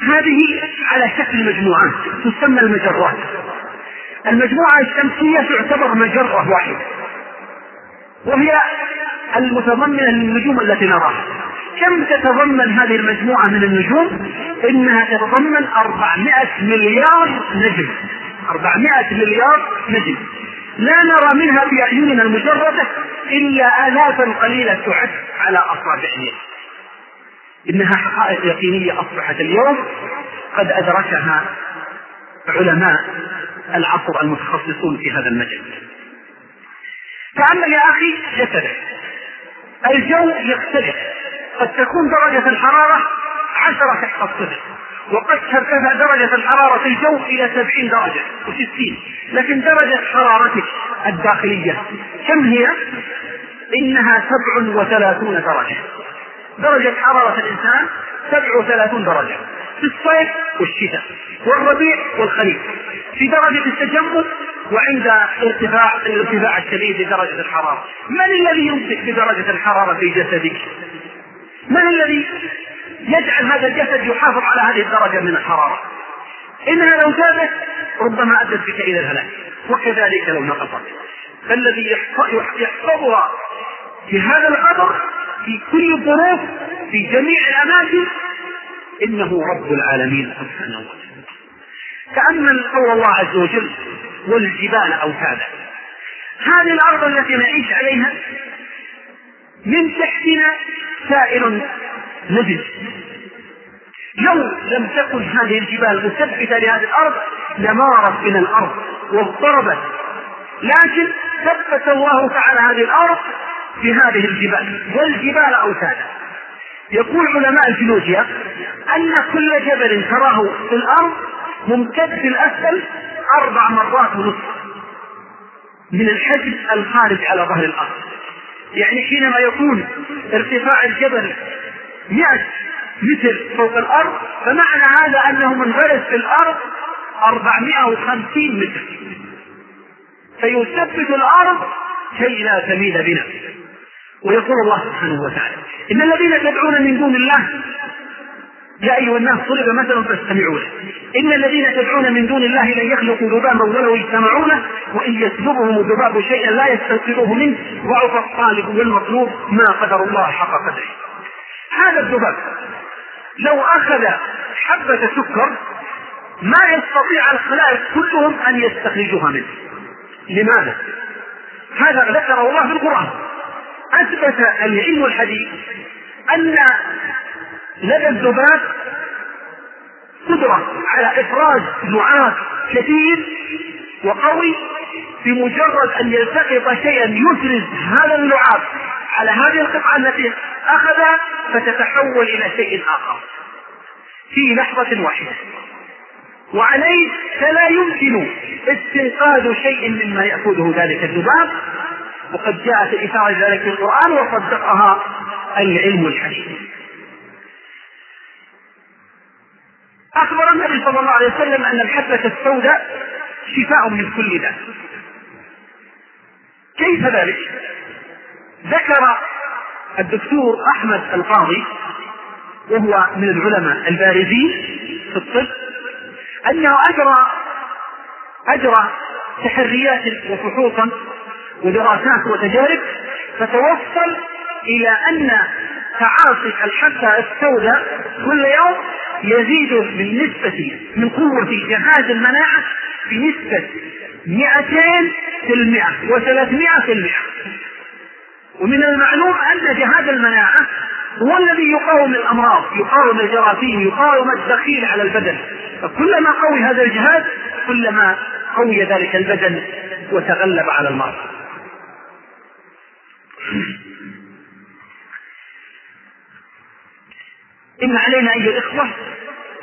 هذه على شكل مجموعات تسمى المجرات. المجموعة الشمسية تعتبر مجرة واحدة وهي المتضمنة للنجوم التي نراها. كم تتضمن هذه المجموعة من النجوم؟ إنها تتضمن 400 مليار نجم. 400 مليار نجم. لا نرى منها بأعيننا المجردة إلا آلافا قليلة تعد على أصابع اليد إنها حقائق يقينية أصبحت اليوم. قد أدركها علماء العصر المتخصصون في هذا المجال. تأمل يا أخي جسدك الجو يختلف. قد تكون درجة الحرارة عشرة تحت الصفر وقد ترتفع درجة الحرارة في الجو إلى سبعين درجة وستين. لكن درجة حرارتك الداخلية كم هي؟ إنها سبع وثلاثون درجة. درجة حرارة الإنسان سبع وثلاثون درجة في الصيف والشتاء والربيع والخريف. في درجة التجمد وعند ارتفاع الارتفاع الشديد لدرجة الحرارة. من الذي يمسك بدرجة الحرارة في جسدك؟ من الذي يجعل هذا الجسد يحافظ على هذه الدرجة من الحرارة. إنها لو زادت ربما أدت بك إلى الهلاك. وكذلك لو نقصت. فالذي يحفظها في هذا القدر في كل الظروف في جميع الأماكن إنه رب العالمين سبحانه وتعالى. تأمل قول الله عز وجل والجبال أوتادا. هذه الأرض التي نعيش عليها من تحتنا سائل نجد لو لم تكن هذه الجبال مثبتة لهذه الأرض لمارت من الأرض واضطربت. لكن ثبت الله تعالى هذه الأرض بهذه الجبال والجبال أوتادا. يقول علماء الجيولوجيا أن كل جبل تراه في الأرض ممتد في الأسفل أربع مرات ونصف من الحجم الخارج على ظهر الأرض. يعني حينما يكون ارتفاع الجبل 100 متر فوق الأرض فمعنى هذا أنه منغرس في الأرض 450 متر. فيثبت الأرض كي لا تميل بنا. ويقول الله سبحانه وتعالى إن الذين تدعون من دون الله يا أيها الناس طلب مثلا فاستمعوا له. إن الذين تدعون من دون الله لن يخلقوا ذبابا ولو اجتمعوا له وإن يسلبهم الذباب شيئا لا يستنقذوه منه. ضعف الطالب والمطلوب ما قدر الله حق قدره. هذا الذباب لو أخذ حبة سكر ما يستطيع الخلائق كلهم أن يستخرجوها منه. لماذا؟ هذا ذكره الله في القرآن. أثبت العلم الحديث أن لدى الذباب قدرة على إفراز لعاب كثير وقوي بمجرد أن يلتقط شيئا يفرز هذا اللعاب على هذه القطعة التي أخذها فتتحول إلى شيء آخر. في لحظة واحدة. وعليه فلا يمكن استنقاذ شيء مما يأخذه ذلك الذباب. وقد جاءت إثارة ذلك في القرآن وصدقها العلم الحديث. أخبر النبي صلى الله عليه وسلم أن الحبة السوداء شفاء من كل داء كيف ذلك؟ ذكر الدكتور أحمد القاضي وهو من العلماء البارزين في الطب أنه أجرى أجرى تحريات وفحوصا ودراسات وتجارب فتوصل إلى أن تعاطي الحبة السوداء كل يوم يزيد من نسبة من قوة جهاز المناعة بنسبة 200 في المئة و300 في المئة. ومن المعلوم أن جهاز المناعة هو الذي يقاوم الأمراض يقاوم الجراثيم يقاوم الدخيل على البدن. فكلما قوي هذا الجهاز كلما قوي ذلك البدن وتغلب على المرض. إن علينا أيها الإخوة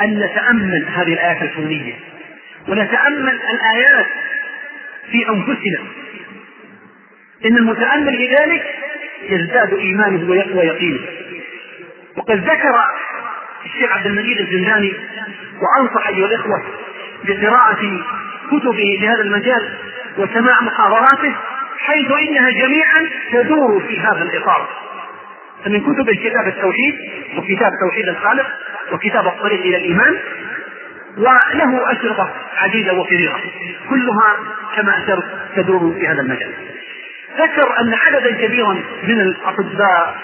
أن نتأمل هذه الآيات الكونية ونتأمل الآيات في أنفسنا. إن المتأمل لذلك يزداد إيمانه ويقوى يقينه. وقد ذكر الشيخ عبد المجيد الزنداني وأنصح أيها الإخوة بقراءة كتبه في هذا المجال وسماع محاضراته حيث إنها جميعا تدور في هذا الإطار. فمن كتب كتاب التوحيد وكتاب توحيد الخالق وكتاب الطريق إلى الإيمان وله أشرطة عديدة وكثيرة كلها كما أشرت تدور في هذا المجال. ذكر أن عددا كبيرا من الأطباء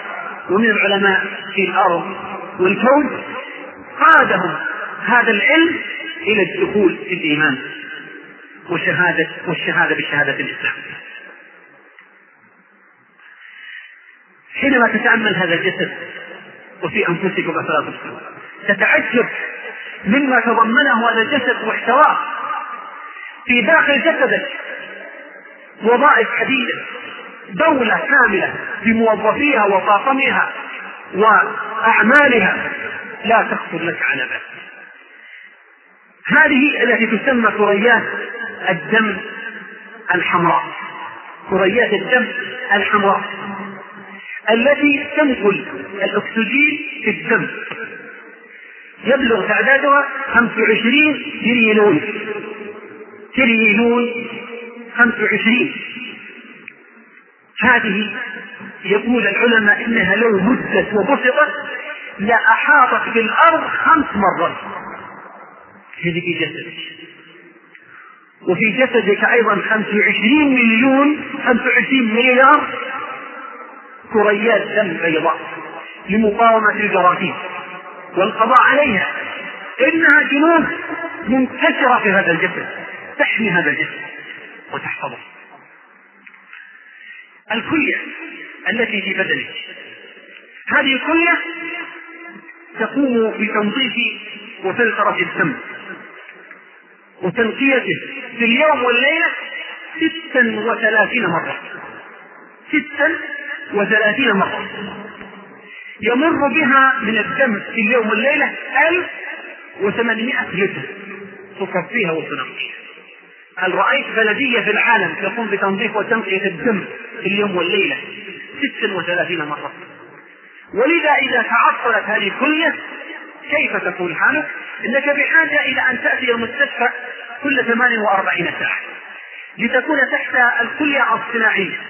ومن العلماء في الأرض والكون قادهم هذا العلم إلى الدخول في الإيمان وشهادة والشهادة بشهادة الإسلام. حينما تتأمل هذا الجسد وفي أنفسكم أفلا تتعجب مما تضمنه هذا الجسد واحتواه في داخل جسدك وظائف حديدة دولة كاملة بموظفيها وطاقمها وأعمالها. لا تخطر لك على بال. هذه التي تسمى ثريات الدم الحمراء. ثريات الدم الحمراء التي تنقل الأكسجين في الدم. يبلغ تعدادها 25 تريلون. تريلون 25 هذه يقول العلماء إنها لو مدت وبسطت لأحاطت بالأرض خمس مرات. هذه في جسدك. وفي جسدك أيضا 25 مليون 25 مليار كريات دم بيضاء لمقاومة الجراثيم. والقضاء عليها. إنها جنود منتشرة في هذا الجسد تحمي هذا الجسد وتحفظه. الكلية التي في بدنك هذه الكلية تقوم بتنظيف وفلترة الدم وتنقيته في اليوم والليلة ستا وثلاثين مرة. ستا وثلاثين مرة. يمر بها من الدم في اليوم والليلة ألف وثمانمائة لتر. تصفيها وتنقيها. هل رأيت بلدية في العالم تقوم بتنظيف وتنقية الدم في اليوم والليلة ستا وثلاثين مرة؟ ولذا إذا تعطلت هذه كلها كيف تكون حالك؟ إنك بحاجة إلى أن تأتي المستشفى كل 48 ساعة لتكون تحت الكلية الصناعية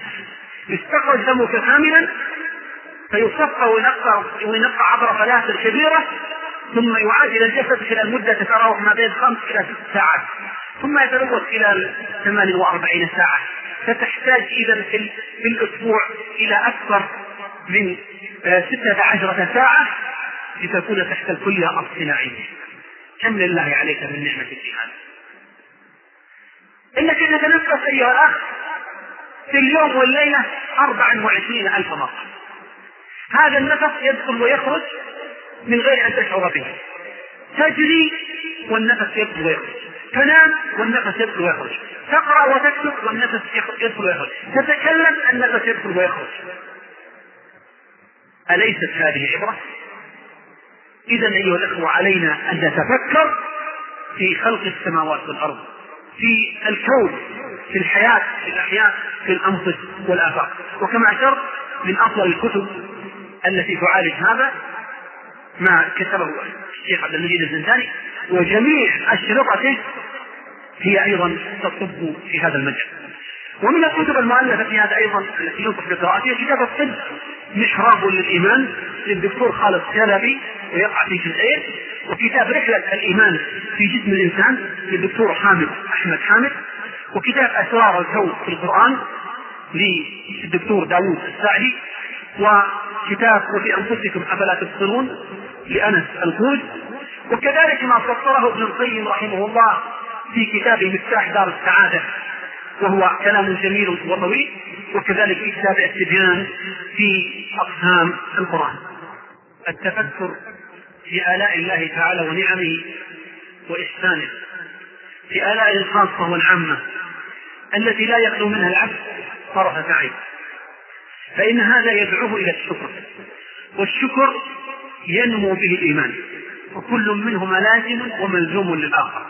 يستخرج دمك كاملا فيصفى وينقى وينقى عبر فلاتر كبيرة ثم يعاد إلى الجسد خلال مدة تتراوح ما بين خمس إلى ست ساعات ثم يتلوث خلال 48 ساعة. فتحتاج إذا في, الأسبوع إلى أكثر من آه، ستة عشرة ساعة لتكون تحت الكلية الصناعية كم لله عليك من نعمة هذا؟ إنك تتنفس أيها الأخ في اليوم والليلة 24 ألف مرة. هذا النفس يدخل ويخرج من غير أن تشعر به. تجري والنفس يدخل ويخرج. تنام والنفس يدخل ويخرج. تقرأ وتكتب والنفس يدخل ويخرج. تتكلم النفس يدخل ويخرج. أليست هذه عبرة؟ إذا أيها الأخوة علينا أن نتفكر في خلق السماوات والأرض في الكون في الحياة في الأحياء في الأنفس والآفاق. وكما أشرت من أفضل الكتب التي تعالج هذا ما كتبه الشيخ عبد المجيد الزنزاني وجميع أشرطته هي أيضا تصب في هذا المجال. ومن الكتب المؤلفة في هذا أيضا التي ينصح بقراءتها كتاب الطب محراب للإيمان للدكتور خالد شلبي ويقع في جزئين وكتاب رحلة الإيمان في جسم الإنسان للدكتور حامد أحمد حامد وكتاب أسرار الكون في القرآن للدكتور داوود السعدي وكتاب وفي أنفسكم أفلا تبصرون؟ لأنس الكوز وكذلك ما فسره ابن القيم رحمه الله في كتابه مفتاح دار السعادة وهو كلام جميل وطويل وكذلك في كتاب التبيان في أقسام القرآن. التفكر في آلاء الله تعالى ونعمه وإحسانه في آلاء الخاصة والعامة التي لا يخلو منها العبد طرفة عين فإن هذا يدعوه إلى الشكر. والشكر ينمو به الإيمان. وكل منهما لازم وملزوم للآخر.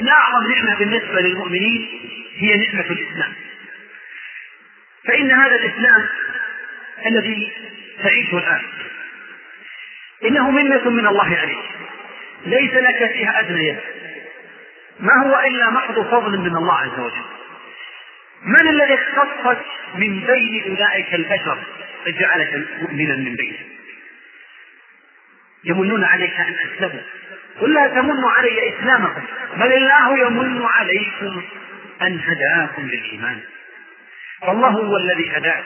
إن أعظم نعمة بالنسبة للمؤمنين هي نعمة الإسلام. فإن هذا الإسلام الذي تعيشه الآن إنه منة من الله عليك ليس لك فيها أدنى ما هو إلا محض فضل من الله عز وجل. من الذي اختصك من بين أولئك البشر؟ فجعلك مؤمنا من بينهم. يمنون عليك أن أسلموا. قل لا تمنوا علي إسلامكم بل الله يمن عليكم أن هداكم للإيمان. فالله هو الذي هداك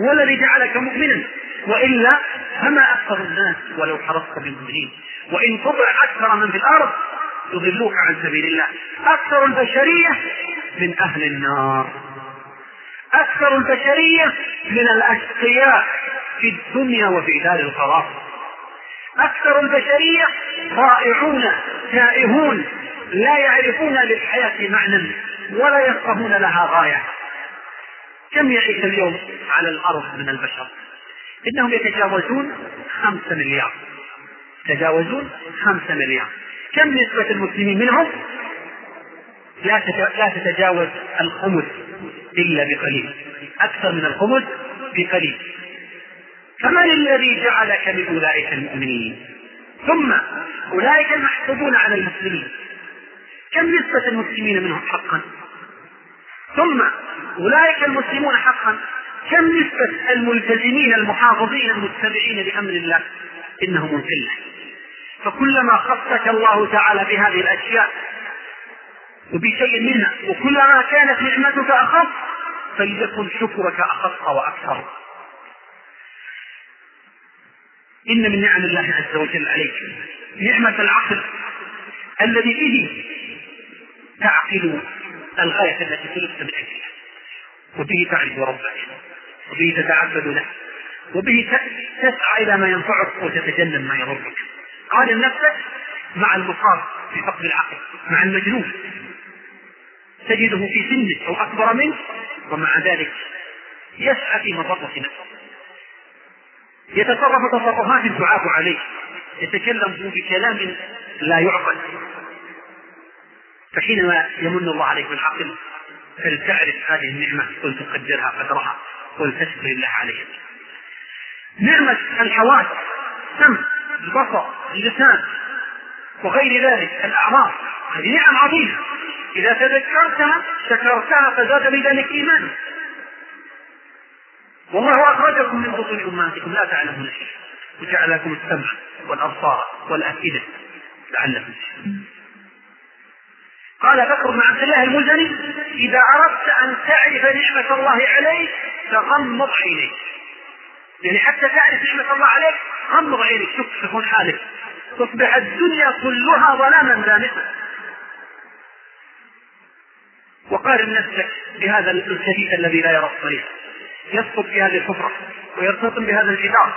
هو الذي جعلك مؤمنا. وإلا فما أكثر الناس ولو حرصت بالمؤمنين. وإن تطع أكثر من في الأرض يضلوك عن سبيل الله. أكثر البشرية من أهل النار. أكثر البشرية من الأشقياء في الدنيا وفي دار القرار أكثر البشرية رائعون تائهون لا يعرفون للحياة معنى ولا يفقهون لها غاية. كم يعيش اليوم على الأرض من البشر؟ إنهم يتجاوزون خمسة مليار. يتجاوزون خمسة مليار. كم نسبة المسلمين منهم؟ لا تتجاوز الخمس. إلا بقليل. أكثر من الخمس بقليل. فمن الذي جعلك من أولئك المؤمنين؟ ثم أولئك المحسوبون على المسلمين. كم نسبة المسلمين منهم حقا؟ ثم أولئك المسلمون حقا. كم نسبة الملتزمين المحافظين المتبعين لأمر الله؟ إنهم قلة فكلما خصك الله تعالى بهذه الأشياء وبشيء منها. وكلما كانت نعمتك أخف فليكن شكرك أخف وأكثر. إن من نعم الله عز وجل عليك. نعمة العقل الذي به تعقل الغاية التي خلقت من أجلها وبه تعرف ربك. وبه تتعبد له. وبه تسعى إلى ما ينفعك وتتجنب ما يضرك. قارن نفسك مع المصاب في فقد العقل مع المجنون. تجده في سنك أو أكبر منك ومع ذلك يسعى في مضرة نفسه. يتصرف تصرفات تعاب عليه. يتكلم بكلام لا يعقل. فحينما يمن الله عليك بالعقل فلتعرف هذه النعمة؟ ولتقدرها قدرها ولتشكر الله عليها. نعمة الحواس سمع البصر اللسان وغير ذلك الأعراف هذه نعم عظيمة. إذا تذكرتها شكرتها فزاد بذلك إيمانا والله أخرجكم من بطون أمهاتكم لا تعلمون شيئا وجعل لكم السمع والأبصار والأفئدة لعلكم قال بكر بن عبد الله المزني إذا أردت أن تعرف نعمة الله عليك فغمض عينيك. يعني حتى تعرف نعمة الله عليك غمض عينيك شوف تكون حالك. تصبح الدنيا كلها ظلاما دامسا وقارن نفسك بهذا الشديد الذي لا يرى الطريق يسقط في هذه الحفرة ويرتطم بهذا الجدار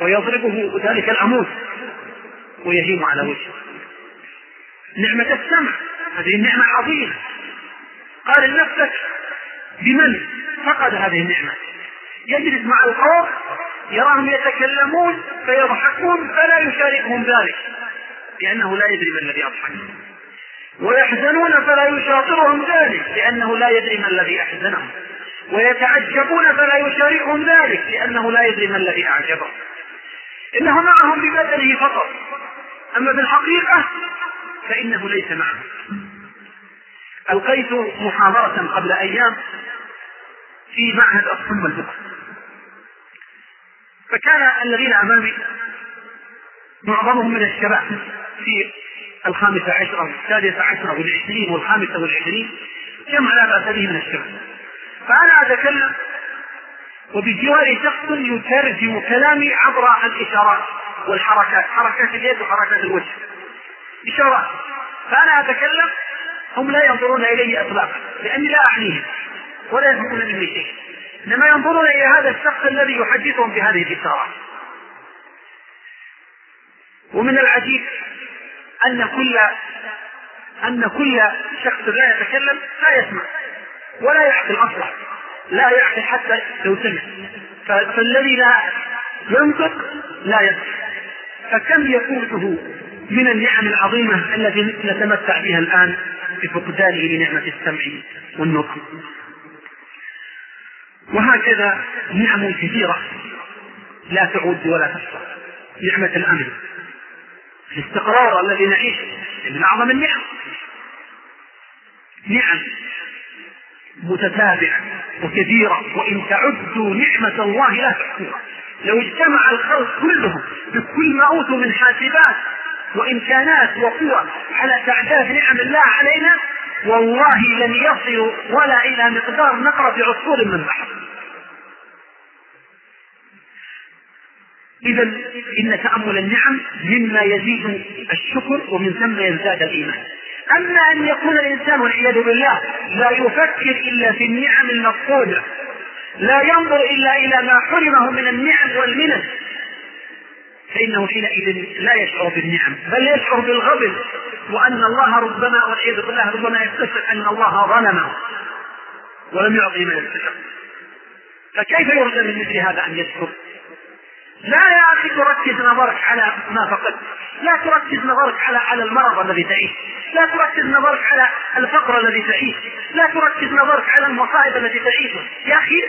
ويضربه ذلك العمود ويهيم على وجهه. نعمة السمع هذه النعمة عظيمة. قارن نفسك بمن فقد هذه النعمة. يجلس مع القوم يراهم يتكلمون فيضحكون فلا يشاركهم ذلك لأنه لا يدري ما الذي أضحك. ويحزنون فلا يشاطرهم ذلك لأنه لا يدري ما الذي أحزنهم. ويتعجبون فلا يشاركهم ذلك لأنه لا يدري ما الذي أعجبه إنه معهم ببدنه فقط. أما بالحقيقة فإنه ليس معهم. ألقيت محاضرة قبل أيام في معهد الصم والبكر فكان الذين أمامي معظمهم من الشباب في الخامسة عشرة والسادسة عشرة والعشرين والخامسة والعشرين جمع لا بأس به من الشباب فأنا أتكلم وبجواري شخص يترجم كلامي عبر الإشارات والحركات حركات اليد وحركات الوجه. إشارات. فأنا أتكلم هم لا ينظرون إلي إطلاقا لأني لا أعنيهم ولا يفهمون مني شيء. إنما ينظرون إلى هذا الشخص الذي يحدثهم بهذه الإشارات. ومن العجيب أن كل أن كل شخص لا يتكلم لا يسمع ولا يعقل أصلا لا يعقل حتى لو سمع. فالذي لا ينطق لا يسمع. فكم يفوته من النعم العظيمة التي نتمتع بها الآن بفقدانه لنعمة السمع والنطق؟ وهكذا نعم كثيرة لا تعد ولا تحصى نعمة الأمن الاستقرار الذي نعيشه. من أعظم النعم. نعم متتابعة وكثيرة وإن تعدوا نعمة الله لا تحصوها. لو اجتمع الخلق كلهم بكل ما أوتوا من حاسبات وإمكانات وقوة على تعداد نعم الله علينا والله لن يصلوا ولا إلى مقدار نقرة عصفور من بحر إذا إن تأمل النعم مما يزيد الشكر ومن ثم يزداد الإيمان. أما أن يكون الإنسان والعياذ بالله لا يفكر إلا في النعم المفقودة لا ينظر إلا إلى ما حرمه من النعم والمنن فإنه حينئذ لا يشعر بالنعم بل يشعر بالغبن وأن الله ربما والعياذ بالله ربما يكتشف أن الله ظلمه ولم يعطي ما يستحق. فكيف يرجى من مثل هذا أن يشكر لا يا أخي تركز نظرك على ما فقدت. لا تركز نظرك على على المرض الذي تعيش. لا تركز نظرك على الفقر الذي تعيش. لا تركز نظرك على المصائب التي تعيشها يا أخي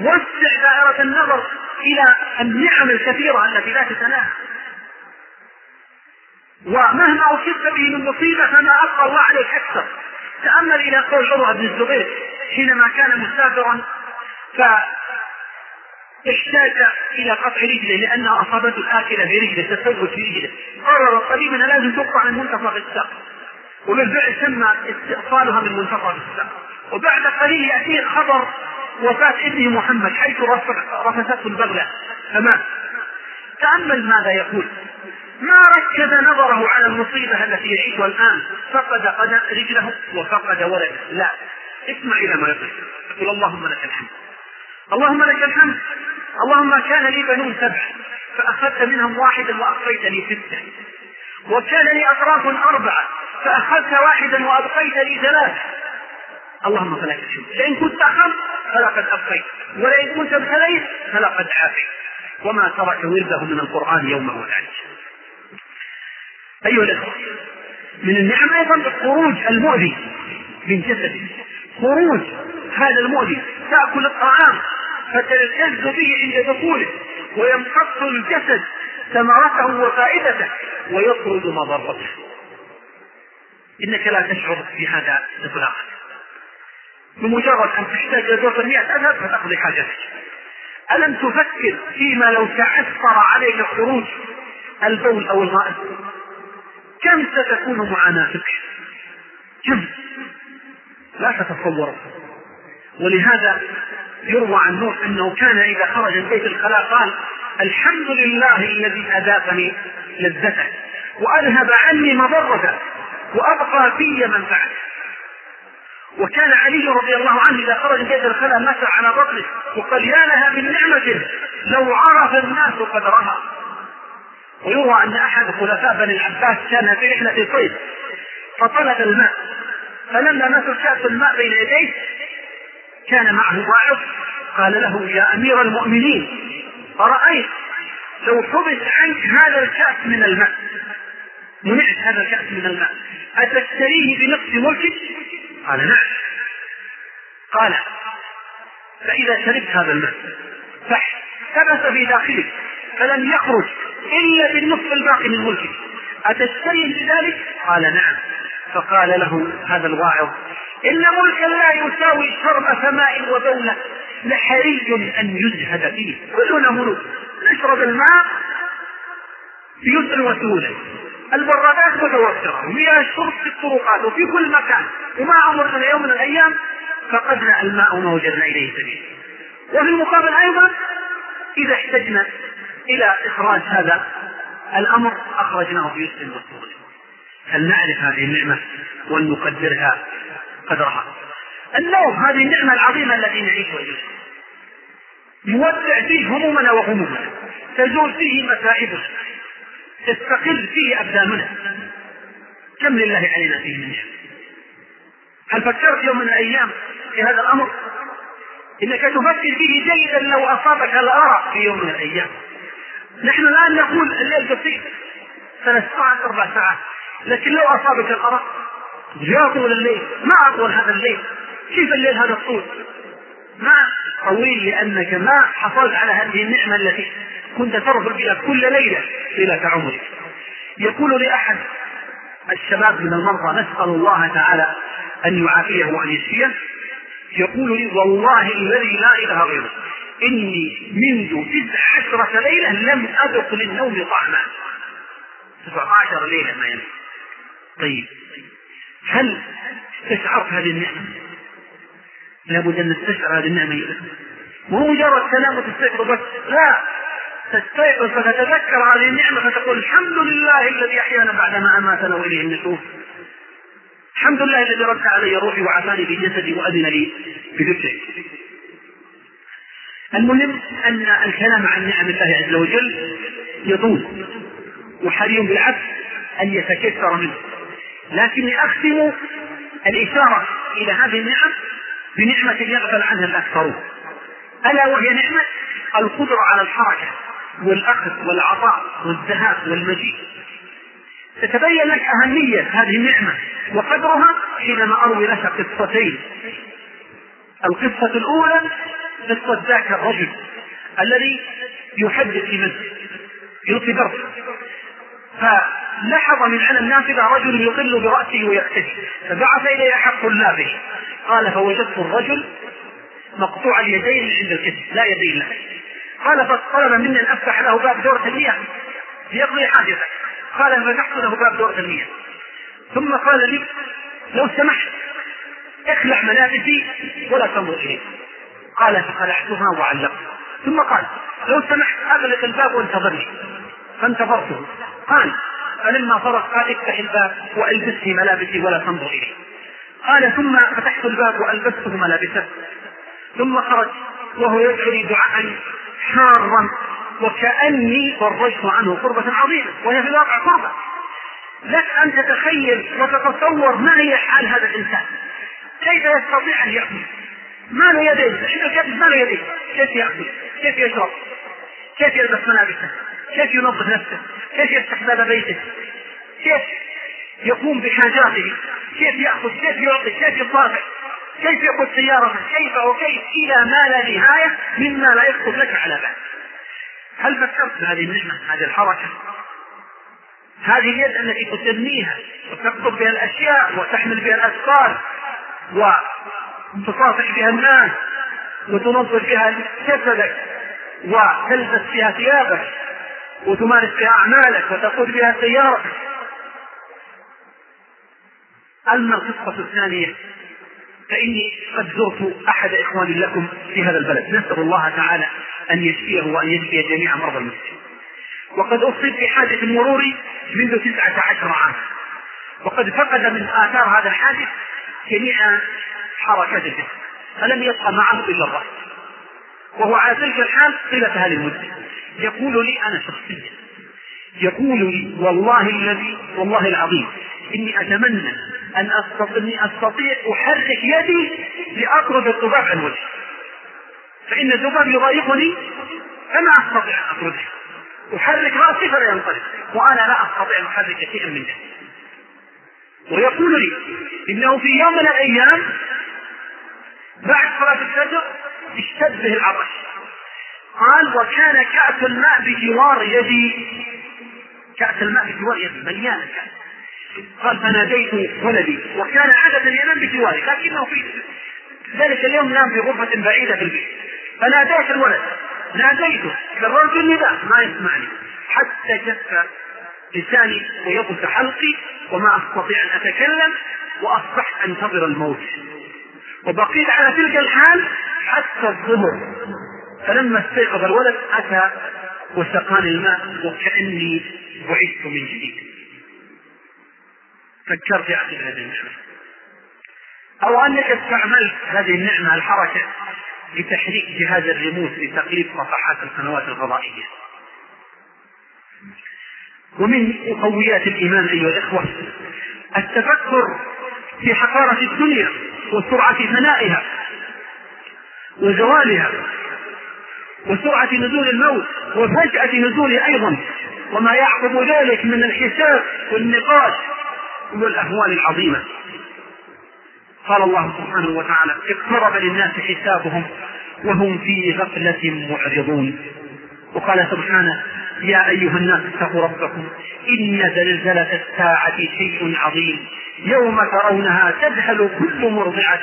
وسع دائرة النظر إلى النعم الكثيرة التي لا تتناهى. ومهما أصبت به من مصيبة فما أبقى الله عليك أكثر. تأمل إلى قول عروة بن الزبير حينما كان مسافرا ف احتاج إلى قطع رجله لأنها أصابته الآكلة برجله في رجله قرر الطبيب انها لازم تقطع من منتصف الساق؟ وبالفعل تم استئصالها من منتصف الساق. وبعد قليل يأتيه خبر وفاة ابنه محمد حيث رفسته البغلة. فمات تأمل ماذا يقول؟ ما ركز نظره على المصيبة التي يعيشها الآن. فقد قدم رجله وفقد ولده. لا. اسمع إلى ما يقول. يقول اللهم لك الحمد. اللهم لك الحمد. اللهم كان لي بنون سبع فأخذت منهم واحدا وأخفيتني ستة. وكان لي أطراف أربعة فأخذت واحدا وأبقيت لي ثلاثة. اللهم فلك الحمد. لئن كنت أخذت فلقد أبقيت. ولئن كنت ابتليت فلقد عافيت. وما ترك وردة من القرآن يومه ذلك أيها الأخوة من النعم أيضا الخروج المؤذي من جسده خروج هذا المؤذي تأكل الطعام فتلتز به عند دخوله ويمتص الجسد ثمرته وفائدته ويطرد مضرته. إنك لا تشعر بهذا إطلاقا. بمجرد أن تحتاج دورة المياه تذهب فتقضي حاجتك. ألم تفكر فيما لو تعثر عليك خروج البول أو الغائط كم ستكون معاناتك؟ كم لا تتصور. ولهذا يروى عن نوح أنه كان إذا خرج من بيت الخلاء قال الحمد لله الذي أذاقني لذته وأذهب عني مضرته وأبقى في منفعته وكان علي رضي الله عنه إذا خرج من بيت الخلاء مسح على بطنه وقال يا لها من نعمه لو عرف الناس قدرها. ويروى أن أحد خلفاء بني العباس كان في رحلة صيد فطلب الماء فلما مثل كاس الماء بين يديه كان معه واعظ قال له يا أمير المؤمنين أرأيت لو حبس عنك هذا الكأس من الماء؟ منعت هذا الكأس من الماء. أتشتريه بنقص ملكك؟ قال نعم. قال فإذا شربت هذا الماء فحبس في داخلك فلم يخرج إلا بالنصف الباقي من ملكك. اتشتري بذلك؟ قال نعم. فقال له هذا الواعظ إن ملكا لا يساوي شرب سماء ودولة لحري أن يزهد فيه كلنا ملوك نشرب الماء بيسر وسهولة البرادات متوفرة. ومياه الشرب في الطرقات. وفي كل مكان. وما عمرنا يوم من الأيام فقدنا الماء وما وجدنا إليه سبيل. وفي المقابل أيضا إذا احتجنا إلى إخراج هذا الأمر أخرجناه بيسر وسهولة فلنعرف هذه النعمة ولنقدرها قدرها النوم هذه النعمة العظيمة التي نعيش وجهها نودع فيه همومنا وغمومنا تزول فيه مسائبنا. تستقل فيه أقدامنا. كم لله علينا فيه من نعمة؟ هل فكرت يوم من الأيام في هذا الأمر؟ إنك تفكر فيه جيدا لو أصابك الأرق في يوم من الأيام. نحن الآن نقول الليل قصير. ثلاث ساعات أربع ساعات. لكن لو أصابك الأرق طول الليل ما أطول هذا الليل كيف الليل هذا الطول ما طويل لأنك ما حصلت على هذه النعمة التي كنت ترفض بها كل ليلة طيلة عمرك يقول لأحد الشباب من المرضى نسأل الله تعالى أن يعافيه وأن يشفيه. يقول لي والله الذي لا إله غيره إني منذ تسع عشرة ليلة لم أذق للنوم طعما. تسعة عشر ليلة ما ينام طيب. هل استشعرت هذه النعمة؟ لابد أن نستشعر هذه النعمة مو مجرد تنام وتستيقظ بس لا. تستيقظ فتتذكر هذه النعمة فتقول الحمد لله الذي أحيانا بعدما أماتنا وإليه النشور الحمد لله الذي رد علي روحي وعافاني في جسدي وأذن لي بذكره المهم أن الكلام عن نعم الله عز وجل يطول وحري بالعبد أن يتكثر منه. لكني أختم الإشارة إلى هذه النعم بنعمة يغفل عنها الأكثرون ألا وهي نعمة؟ القدرة على الحركة والأخذ والعطاء والذهاب والمجيء. تتبين لك أهمية هذه النعمة وقدرها حينما أروي لك قصتين. القصة الأولى قصة ذاك الرجل الذي يحدث في مسجد يلقي درس فلحظ من على النافذة رجل يقل برأسه ويقتدي. فبعث إليه أحد طلابه قال فوجدت الرجل مقطوع اليدين عند الكتف لا يدين له. قال فطلب مني أن أفتح له باب دورة المياه. ليقضي حاجته. قال ففتحت له باب دورة المياه. ثم قال لي لو سمحت اخلع ملابسي ولا تنظر إلي قال فخلعتها وعلقتها ثم قال لو سمحت أغلق الباب وانتظرني. فانتظرته. قال فلما فرغ قال افتح الباب وألبسه ملابسي ولا تنظر إليه. قال ثم فتحت الباب وألبسته ملابسه. ثم خرج وهو يدعو لي دعاء حارا وكأني فرجت عنه قربة عظيمة وهي في الواقع قربة. لك أن تتخيل وتتصور ما هي حال هذا الإنسان. كيف يستطيع أن ياكل ما له يدين. عند الكتف ما له يدين. كيف ياكل كيف يشرب؟ كيف يلبس ملابسه؟ كيف ينظف نفسه؟ كيف يفتح باب بيته؟ كيف يقوم بحاجاته؟ كيف يأخذ؟ كيف يعطي؟ كيف يصافح كيف يقود سيارته كيف وكيف إلى ما لا نهاية مما لا يخطر لك على بال هل فكرت بهذه النعمة هذه الحركة؟ هذه اليد التي تسميها وتقبض بها الأشياء وتحمل بها الاثقال وتصافح بها الناس وتنظف بها جسدك وتلبس بها ثيابك. وتمارس بها أعمالك وتقود بها سيارتك. أما القصة الثانية فإني قد زرت أحد إخواني لكم في هذا البلد. نسأل الله تعالى أن يشفيه وأن يشفي جميع مرضى المسلمين. وقد أصيب بحادث مروري منذ تسعة عشر عاما وقد فقد من آثار هذا الحادث جميع الجسم فلم يبقى معه إلا الرأس. وهو على تلك الحال صلتها للمسلم يقول لي أنا شخصيا يقول لي والله الذي والله العظيم إني أتمنى أن أستطيع, إني أستطيع أحرك يدي لأطرد الذباب عن وجهي. فإن الذباب يضايقني فما أستطيع أن أطرده. أحرك رأسي فلا ينطلق وأنا لا أستطيع أن أحرك شيئا من ذلك. ويقول لي إنه في يوم من الأيام بعد صلاة الفجر اشتد به العطش قال وكان كأس الماء بجوار يدي كأس الماء بجوار يدي مليانة كأس قال فناديت ولدي. وكان عادة ينام بجواري لكنه في ذلك اليوم نام في غرفة بعيدة في البيت. فناديت الولد. ناديته كررت النداء. ما يسمعني. حتى جف لساني ويبس حلقي وما أستطيع أن أتكلم وأصبحت أنتظر الموت. وبقيت على تلك الحال حتى الظهر. فلما استيقظ الولد أتى وسقاني الماء وكأني بعثت من جديد. فكرت أخي هذه النعمة. أو أنك استعملت هذه النعمة الحركة لتحريك جهاز الريموت لتقليب صفحات القنوات الفضائية ومن مقويات الإيمان أيها الإخوة التفكر في حقارة الدنيا. وسرعة فنائها وزوالها وسرعة نزول الموت وفجأة نزوله أيضا. وما يعقب ذلك من الحساب والنقاش والأهوال العظيمة. قال الله سبحانه وتعالى اقترب للناس حسابهم وهم في غفلة معرضون. وقال سبحانه يا أيها الناس اتقوا ربكم. إن زلزلة الساعة شيء عظيم. يوم ترونها تذهل كل مرضعة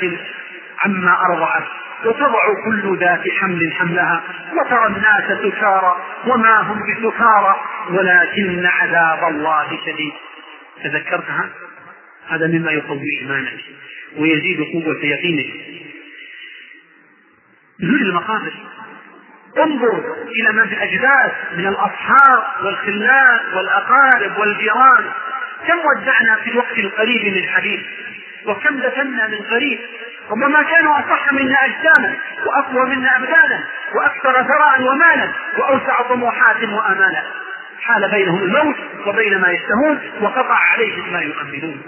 عما أرضعت وتضع كل ذات حمل حملها وترى الناس سكارى وما هم بسكارى ولكن عذاب الله شديد. تذكرتها؟ هذا مما يقوي إيمانك ويزيد قوة يقينك. نزول المقابر. انظر إلى ما في الأجداث من الأصحاب والخلان والأقارب والجيران. كم ودعنا في الوقت القريب من الحديث؟ وكم دفنا من قريب؟ ربما كانوا أصح منا أجساما وأقوى منا أبدانا وأكثر ثراء ومالا وأوسع طموحات وأمالا. حال بينهم الموت وبين ما يشتهون وقطع عليهم ما يؤمنون.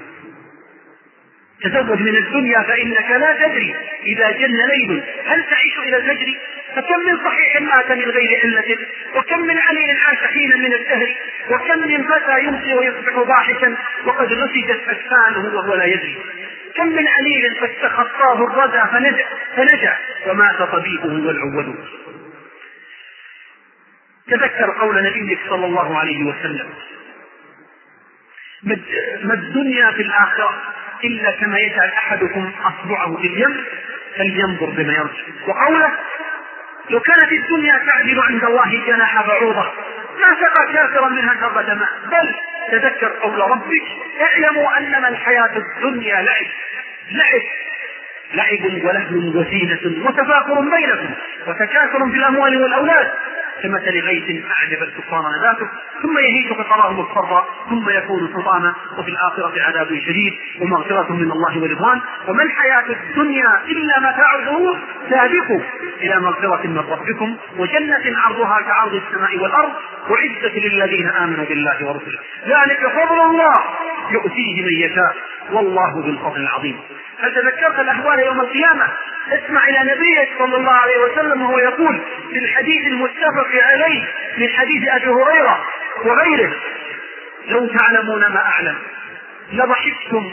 تزود من الدنيا فإنك لا تدري إذا جن ليل هل تعيش إلى الفجر؟ فكم من صحيح مات من غير علة وكم من عليل عاش حينا من الدهر وكم من فتى يمسي ويصبح ضاحكا وقد نسجت أجفانه وهو لا يدري. كم من عليل فاستخطاه الردى فنجا, فنجا ومات طبيبه والعود. تذكر قول نبيك صلى الله عليه وسلم ما الدنيا في الآخرة إلا كما يجعل أحدكم أصبعه في اليم فلينظر بما يرجع وقوله لو كانت الدنيا تعدل عند الله جناح بعوضة ما سقى كافرا منها شربة ماء. بل تذكر قول ربك اعلموا أنما الحياة الدنيا لعب. لعب. لعب ولهو وزينة وتفاخر بينكم وتكاثر في الأموال والأولاد كمثل غيث أعجب الكفار نباته. ثم يهيج فتراه مصفرا ثم يكون حطاما وفي الآخرة عذاب شديد ومغفرة من الله ورضوان. وما الحياة الدنيا إلا متاع الغرور سابقوا إلى مغفرة من ربكم وجنة عرضها كعرض السماء والأرض أعدت للذين آمنوا بالله ورسله. ذلك فضل الله يؤتيه من يشاء والله ذو الفضل العظيم. هل تذكرت الأحوال يوم القيامة؟ اسمع إلى نبيك صلى الله عليه وسلم وهو يقول في الحديث المتفق عليه من حديث أبي هريرة وغيره. لو تعلمون ما أعلم لضحكتم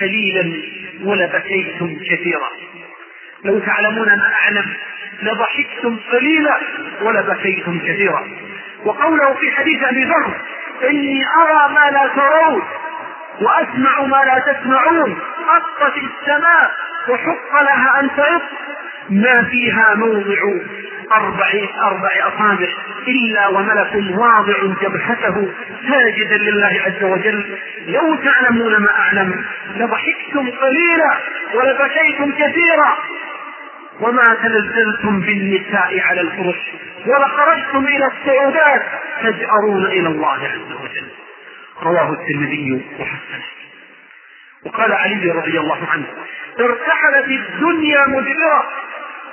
قليلا ولبكيتم كثيرا. لو تعلمون ما أعلم لضحكتم قليلا ولبكيتم كثيرا. وقوله في حديث أبي ذر إني أرى ما لا ترون وأسمع ما لا تسمعون. أطت السماء وحق لها أن تعط ما فيها موضع أربع أربع أصابع إلا وملك واضع جبهته ساجدا لله عز وجل. لو تعلمون ما أعلم لضحكتم قليلا ولبكيتم كثيرا. وما تنزلتم بالنساء على الفرش ولخرجتم إلى الصعودات تجأرون إلى الله عز وجل. رواه الترمذي وحسنه. وقال علي رضي الله عنه ارتحلت الدنيا مدبرة.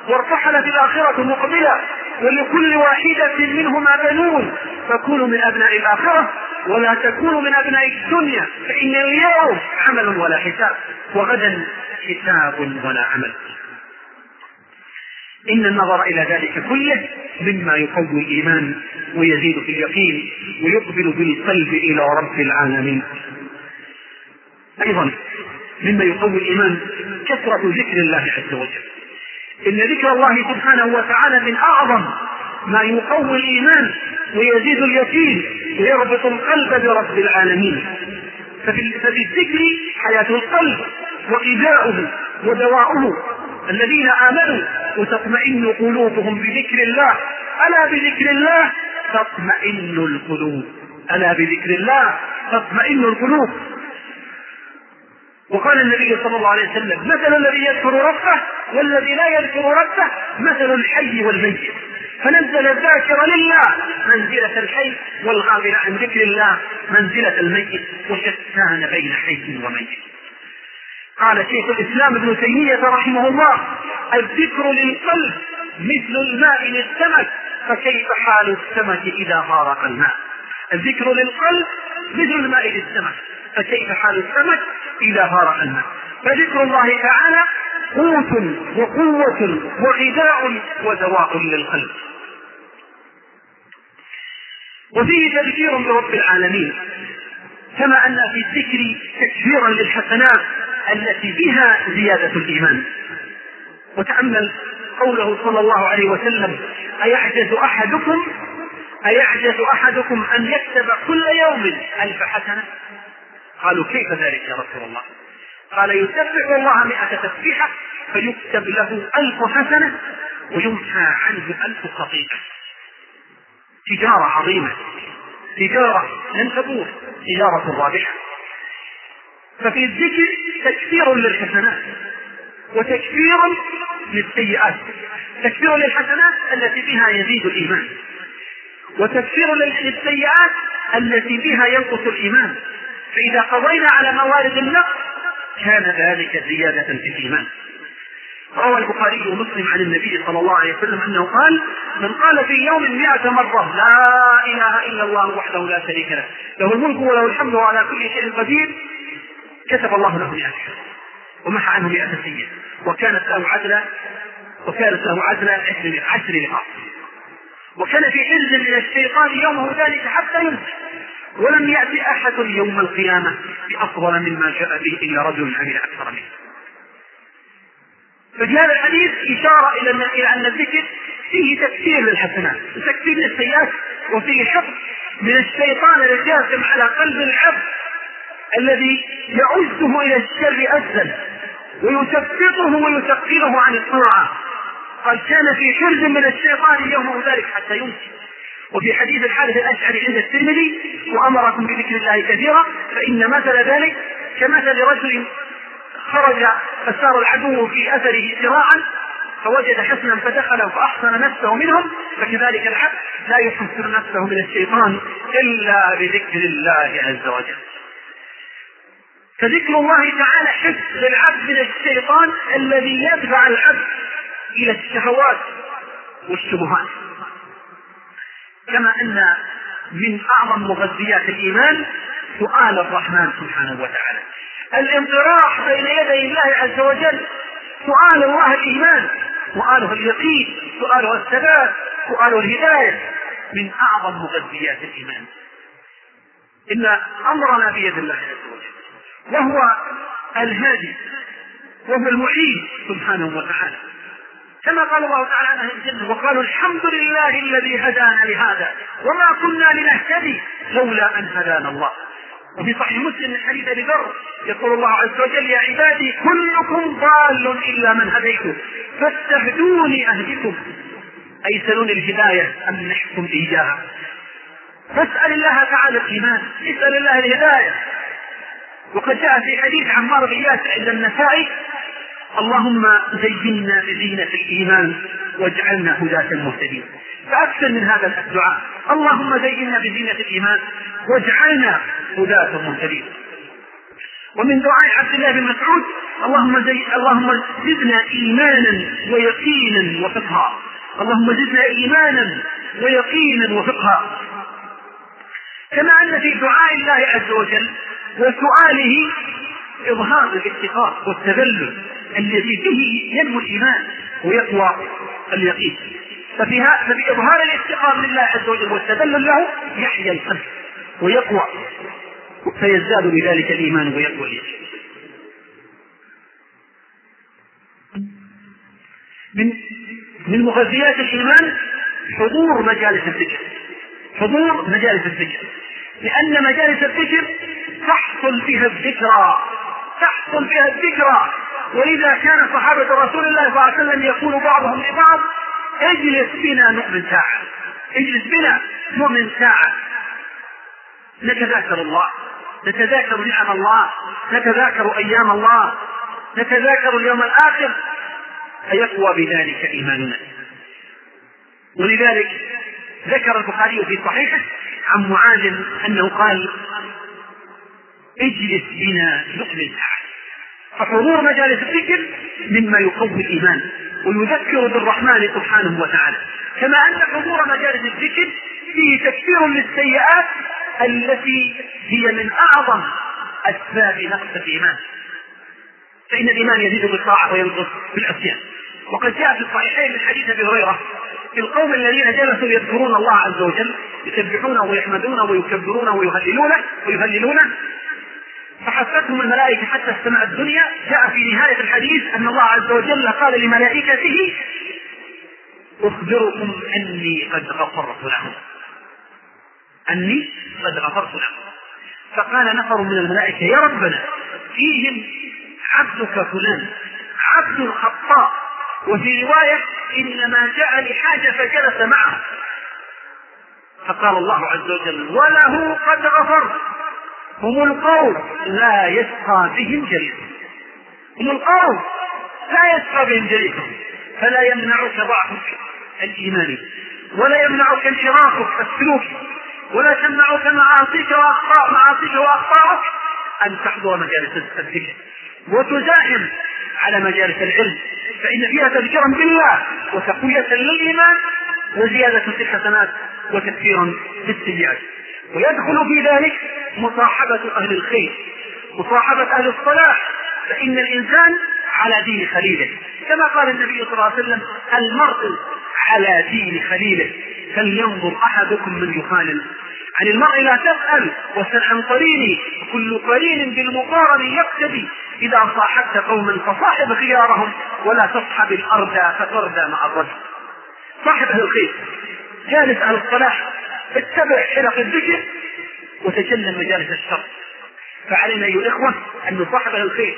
وارتحلت الآخرة مقبلة ولكل واحدة منهما بنون. فكونوا من أبناء الآخرة ولا تكونوا من أبناء الدنيا فإن اليوم عمل ولا حساب وغدا حساب ولا عمل. إن النظر إلى ذلك كله مما يقوي الإيمان ويزيد في اليقين ويقبل بالقلب إلى رب العالمين. أيضا مما يقوي الإيمان كثرة ذكر الله عز وجل. إن ذكر الله سبحانه وتعالى من أعظم ما يقوي الإيمان ويزيد اليقين ويربط القلب برب العالمين. ففي, الذكر حياة القلب وغذاؤه ودواؤه الذين آمنوا وتطمئن قلوبهم بذكر الله. ألا بذكر الله؟ تطمئن القلوب. ألا بذكر الله؟ تطمئن القلوب. وقال النبي صلى الله عليه وسلم مثل الذي يذكر ربه والذي لا يذكر ربه مثل الحي والميت. فنزل الذاكر لله منزلة الحي والغافل عن ذكر الله منزلة الميت. وشتان بين حي وميت؟ قال شيخ الإسلام ابن تيمية رحمه الله الذكر للقلب مثل الماء للسمك فكيف حال السمك إذا فارق الماء؟ الذكر للقلب مثل الماء للسمك. فكيف حال السمك إذا فارق الماء فذكر الله تعالى قوت وقوة وغذاء ودواء للقلب. وفيه تذكير برب العالمين كما أن في الذكر تكفيرا للحسنات التي بها زيادة الإيمان. وتأمل قوله صلى الله عليه وسلم أيعجز أحدكم أيعجز أحدكم أن يكتب كل يوم ألف حسنة؟ قالوا كيف ذلك يا رسول الله؟ قال يسبح الله مئة تسبيحة فيكتب له ألف حسنة ويمحى عنه ألف خطيئة. تجارة عظيمة. تجارة لن تبور تجارة رابحة. ففي الذكر تكثير للحسنات وتكفير للسيئات. تكفير للحسنات التي بها يزيد الإيمان. وتكفير للسيئات التي بها ينقص الإيمان. فإذا قضينا على موارد النقص كان ذلك زيادة في الإيمان. روى البخاري ومسلم عن النبي صلى الله عليه وسلم أنه قال من قال في يوم مئة مرة لا إله إلا الله وحده لا شريك له له الملك وله الحمد وعلى كل شيء قدير كتب الله له مئة ومحى عنه مئة سيئة وكانت له عدلا وكانت له عدلا عشر نقاط وكان في حرز من الشيطان يومه ذلك حتى يمسك ولم يأتي أحد يوم القيامة بأفضل مما جاء به إلا رجل عمل أكثر منه. ففي هذا الحديث إشارة إلى إلى أن الذكر فيه تكثير للحسنات وتكثير للسيئات وفيه حفظ من الشيطان الجاثم على قلب العبد الذي يعزه إلى الشر أزا ويثبطه ويثقله عن الطاعة. قال كان في حرز من الشيطان يوم ذلك حتى يمسي وفي حديث الحارث الأشعري عند الترمذي وأمركم بذكر الله كثيرا فإن مثل ذلك كمثل رجل خرج فسار العدو في أثره سراعا فوجد حسنا فدخل فأحسن نفسه منهم فكذلك العبد لا يحسن نفسه من الشيطان إلا بذكر الله عز وجل. فذكر الله تعالى حفظ للعبد من الشيطان الذي يدفع العبد إلى الشهوات والشبهات. كما أن من أعظم مغذيات الإيمان سؤال الرحمن سبحانه وتعالى. الانطراح بين يدي الله عز وجل. سؤال الله الإيمان. سؤاله اليقين. سؤاله الثبات. سؤاله الهداية. من أعظم مغذيات الإيمان. إن أمرنا بيد الله عز وجل. وهو الهادي. وهو المعين سبحانه وتعالى. كما قال الله تعالى عن أهل الجنة وقالوا الحمد لله الذي هدانا لهذا وما كنا لنهتدي لولا أن هدانا الله. وفي صحيح مسلم من حديث أبي ذر يقول الله عز وجل يا عبادي كلكم ضال إلا من هديته فاستهدوني أهدكم. أي سلوني الهداية أم نحكم إياها؟ فاسأل الله تعالى الإيمان اسأل الله الهداية. وقد جاء في حديث عمار بن ياسر عند النسائي اللهم زينا بزينة الإيمان واجعلنا هداة مهتدين فأكثر من هذا الدعاء. اللهم زينا بزينة الإيمان واجعلنا هداة مهتدين ومن دعاء عبد الله بن مسعود اللهم زي اللهم زدنا إيمانا ويقينا وفقها. اللهم زدنا إيمانا ويقينا وفقها. كما أن في دعاء الله عز وجل وسؤاله إظهار الافتقار والتذلل. الذي به ينمو الإيمان ويقوى اليقين. ففي ففي إظهار الافتقار لله عز وجل والتذلل له يحيا القلب ويقوى. فيزداد بذلك الإيمان ويقوى اليقين. من من مغذيات الإيمان حضور مجالس الذكر حضور مجالس الذكر لأن مجالس الذكر تحصل فيها الذكرى. تحصل فيها الذكرى. ولذا كان صحابة رسول الله صلى الله عليه وسلم يقول بعضهم لبعض اجلس بنا نؤمن ساعة. اجلس بنا نؤمن ساعة. نتذاكر الله. نتذاكر نعم الله. نتذاكر أيام الله. نتذاكر اليوم الآخر. فيقوى بذلك إيماننا. ولذلك ذكر البخاري في صحيحه عن معاذ أنه قال اجلس بنا نؤمن ساعة. فحضور مجالس الذكر مما يقوي الإيمان ويذكر بالرحمن سبحانه وتعالى. كما أن حضور مجالس الذكر فيه تكفير للسيئات التي هي من أعظم أسباب نقص الإيمان. فإن الإيمان يزيد بالطاعة وينقص بالعصيان. وقد جاء في الصحيحين من حديث أبي هريرة في القوم الذين جلسوا يذكرون الله عز وجل يسبحونه ويحمدونه ويكبرونه ويهللونه ويهللونه فحفتهم الملائكة حتى السماء الدنيا. جاء في نهاية الحديث أن الله عز وجل قال لملائكته أخبركم أني قد غفرت لهم أني قد غفرت لهم فقال نفر من الملائكة يا ربنا فيهم عبدك فلان عبد خطاء وفي رواية إنما جاء لحاجة فجلس معه. فقال الله عز وجل وله قد غفرت. هم القوم لا يسقى بهم جليسهم هم القوم لا يسقى بهم جليسهم فلا يمنعك ضعفك الإيماني ولا يمنعك انحرافك السلوكي ولا تمنعك معاصيك واخطاء معاصيك واخطائك أن تحضر مجالس الذكر وتزاحم على مجالس العلم. فإن فيها تذكيرا بالله وتقوية للإيمان وزيادة في الحسنات وتكفيرا للسيئات ويدخل في ذلك مصاحبة أهل الخير مصاحبة أهل الصلاح فإن الإنسان على دين خليله. كما قال النبي صلى الله عليه وسلم المرء على دين خليله فلينظر أحدكم من يخالل عن المرء لا تسأل وسل عن قريني كل قرين بالمقارن يقتدي. إذا صاحبت قوما فصاحب خيارهم ولا تصحب الأردى فتردى مع الرجل. صاحب أهل الخير جالس أهل الصلاح اتبع حلق الذكر وتجنب مجالس الشر. فعلينا أيها الإخوة أن نصاحب الخير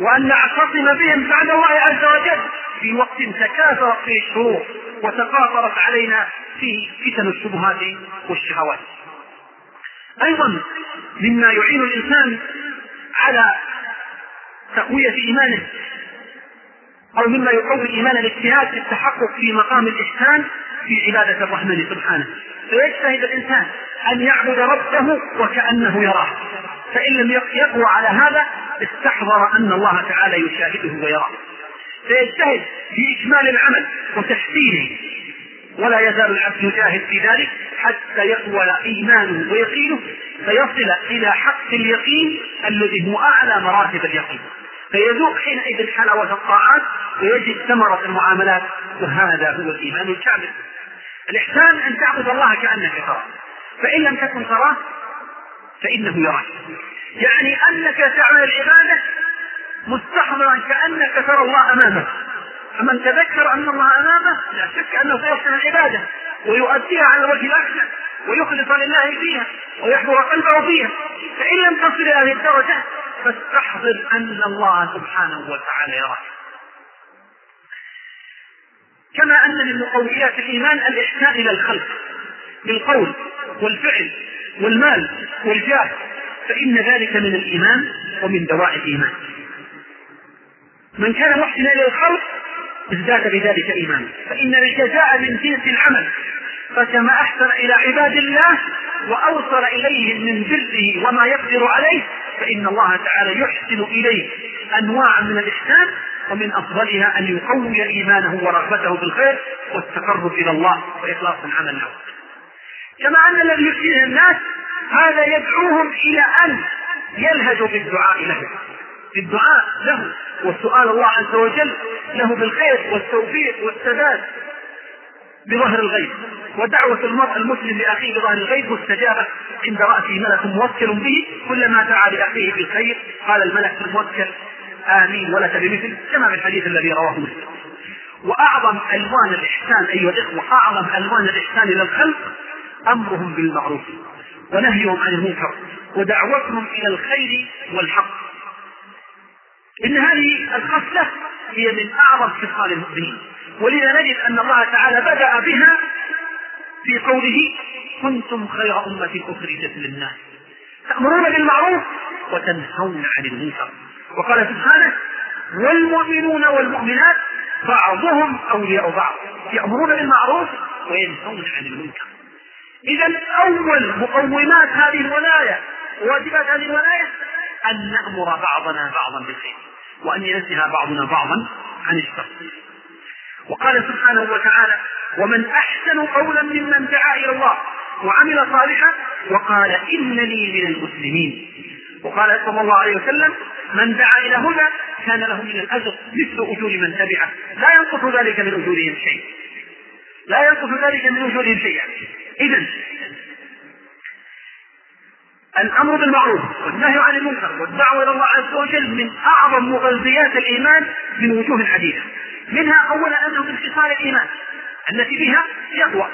وأن نعتصم بهم بعد الله عز وجل في وقت تكاثرت فيه الشرور وتقاطرت علينا فيه فتن الشبهات والشهوات. أيضا مما يعين الإنسان على تقوية إيمانه أو مما يقوي الإيمان الاجتهاد في التحقق في مقام الإحسان في عبادة الرحمن سبحانه. فيجتهد الإنسان أن يعبد ربه وكأنه يراه. فإن لم يقوى على هذا استحضر أن الله تعالى يشاهده ويراه. فيجتهد في إكمال العمل وتحسينه. ولا يزال العبد يجاهد في ذلك حتى يقوى إيمانه ويقينه فيصل إلى حق اليقين الذي هو أعلى مراتب اليقين. فيذوق حينئذ حلاوة الطاعات ويجد ثمرة المعاملات وهذا هو الإيمان الكامل. الإحسان أن تعبد الله كأنك تراه. فإن لم تكن تراه فإنه يراك. يعني أنك تعمل العبادة مستحضرا كأنك ترى الله أمامك. فمن تذكر أن الله أمامه لا شك أنه سيحسن العبادة ويؤديها على الوجه الأكمل ويخلص لله فيها ويحضر قلبه فيها. فإن لم تصل إلى هذه الدرجة فاستحضر أن الله سبحانه وتعالى يراك. كما أن من مقويات الإيمان الإحسان إلى الخلق. بالقول والفعل والمال والجاه. فإن ذلك من الإيمان ومن دواعي الإيمان. من كان محسنا إلى الخلق ازداد بذلك إيمانا. فإن الجزاء من جنس العمل فكما أحسن إلى عباد الله وأوصل إليهم من بره وما يقدر عليه فإن الله تعالى يحسن إليه أنواعا من الإحسان ومن أفضلها أن يقوي إيمانه ورغبته في الخير والتقرب إلى الله وإخلاص العمل له. كما أن الذي يحسنه الناس هذا يدعوهم إلى أن يلهجوا بالدعاء له. بالدعاء له. وسؤال الله عز وجل له بالخير والتوفيق والسداد بظهر الغيب. ودعوة المرء المسلم لأخيه بظهر الغيب مستجابة عند رأسه ملك موكل به كلما دعا لأخيه بالخير قال الملك الموكل آمين. ولك بمثل كما في الحديث الذي رواه مسلم. وأعظم ألوان الإحسان أيها الإخوة أعظم ألوان الإحسان إلى الخلق أمرهم بالمعروف ونهيهم عن المنكر ودعوتهم إلى الخير والحق. إن هذه الخصلة هي من أعظم خصال المؤمنين. ولذا نجد أن الله تعالى بدأ بها في قوله كنتم خير أمة أخرجت للناس تأمرون بالمعروف وتنهون عن المنكر. وقال سبحانه والمؤمنون والمؤمنات بعضهم أولياء بعض. يأمرون بالمعروف وينهون عن المنكر. إذا أول مقومات هذه الولاية وواجبات هذه الولاية أن نأمر بعضنا بعضا بالخير وأن ينزه بعضنا بعضا عن الشر وقال سبحانه وتعالى ومن أحسن قولا ممن دعا إلى الله وعمل صالحا وقال إنني من المسلمين. وقال صلى الله عليه وسلم من دعا إلى هدى كان له من الأجر مثل أجور من تبعه. لا ينقص ذلك من أجورهم شيء لا ينقص ذلك من أجورهم شيئا. إذا الأمر بالمعروف والنهي عن المنكر والدعوة إلى الله عز وجل من أعظم مغذيات الإيمان من وجوه عديده منها أولا أنه من خصال الإيمان التي بها يقوى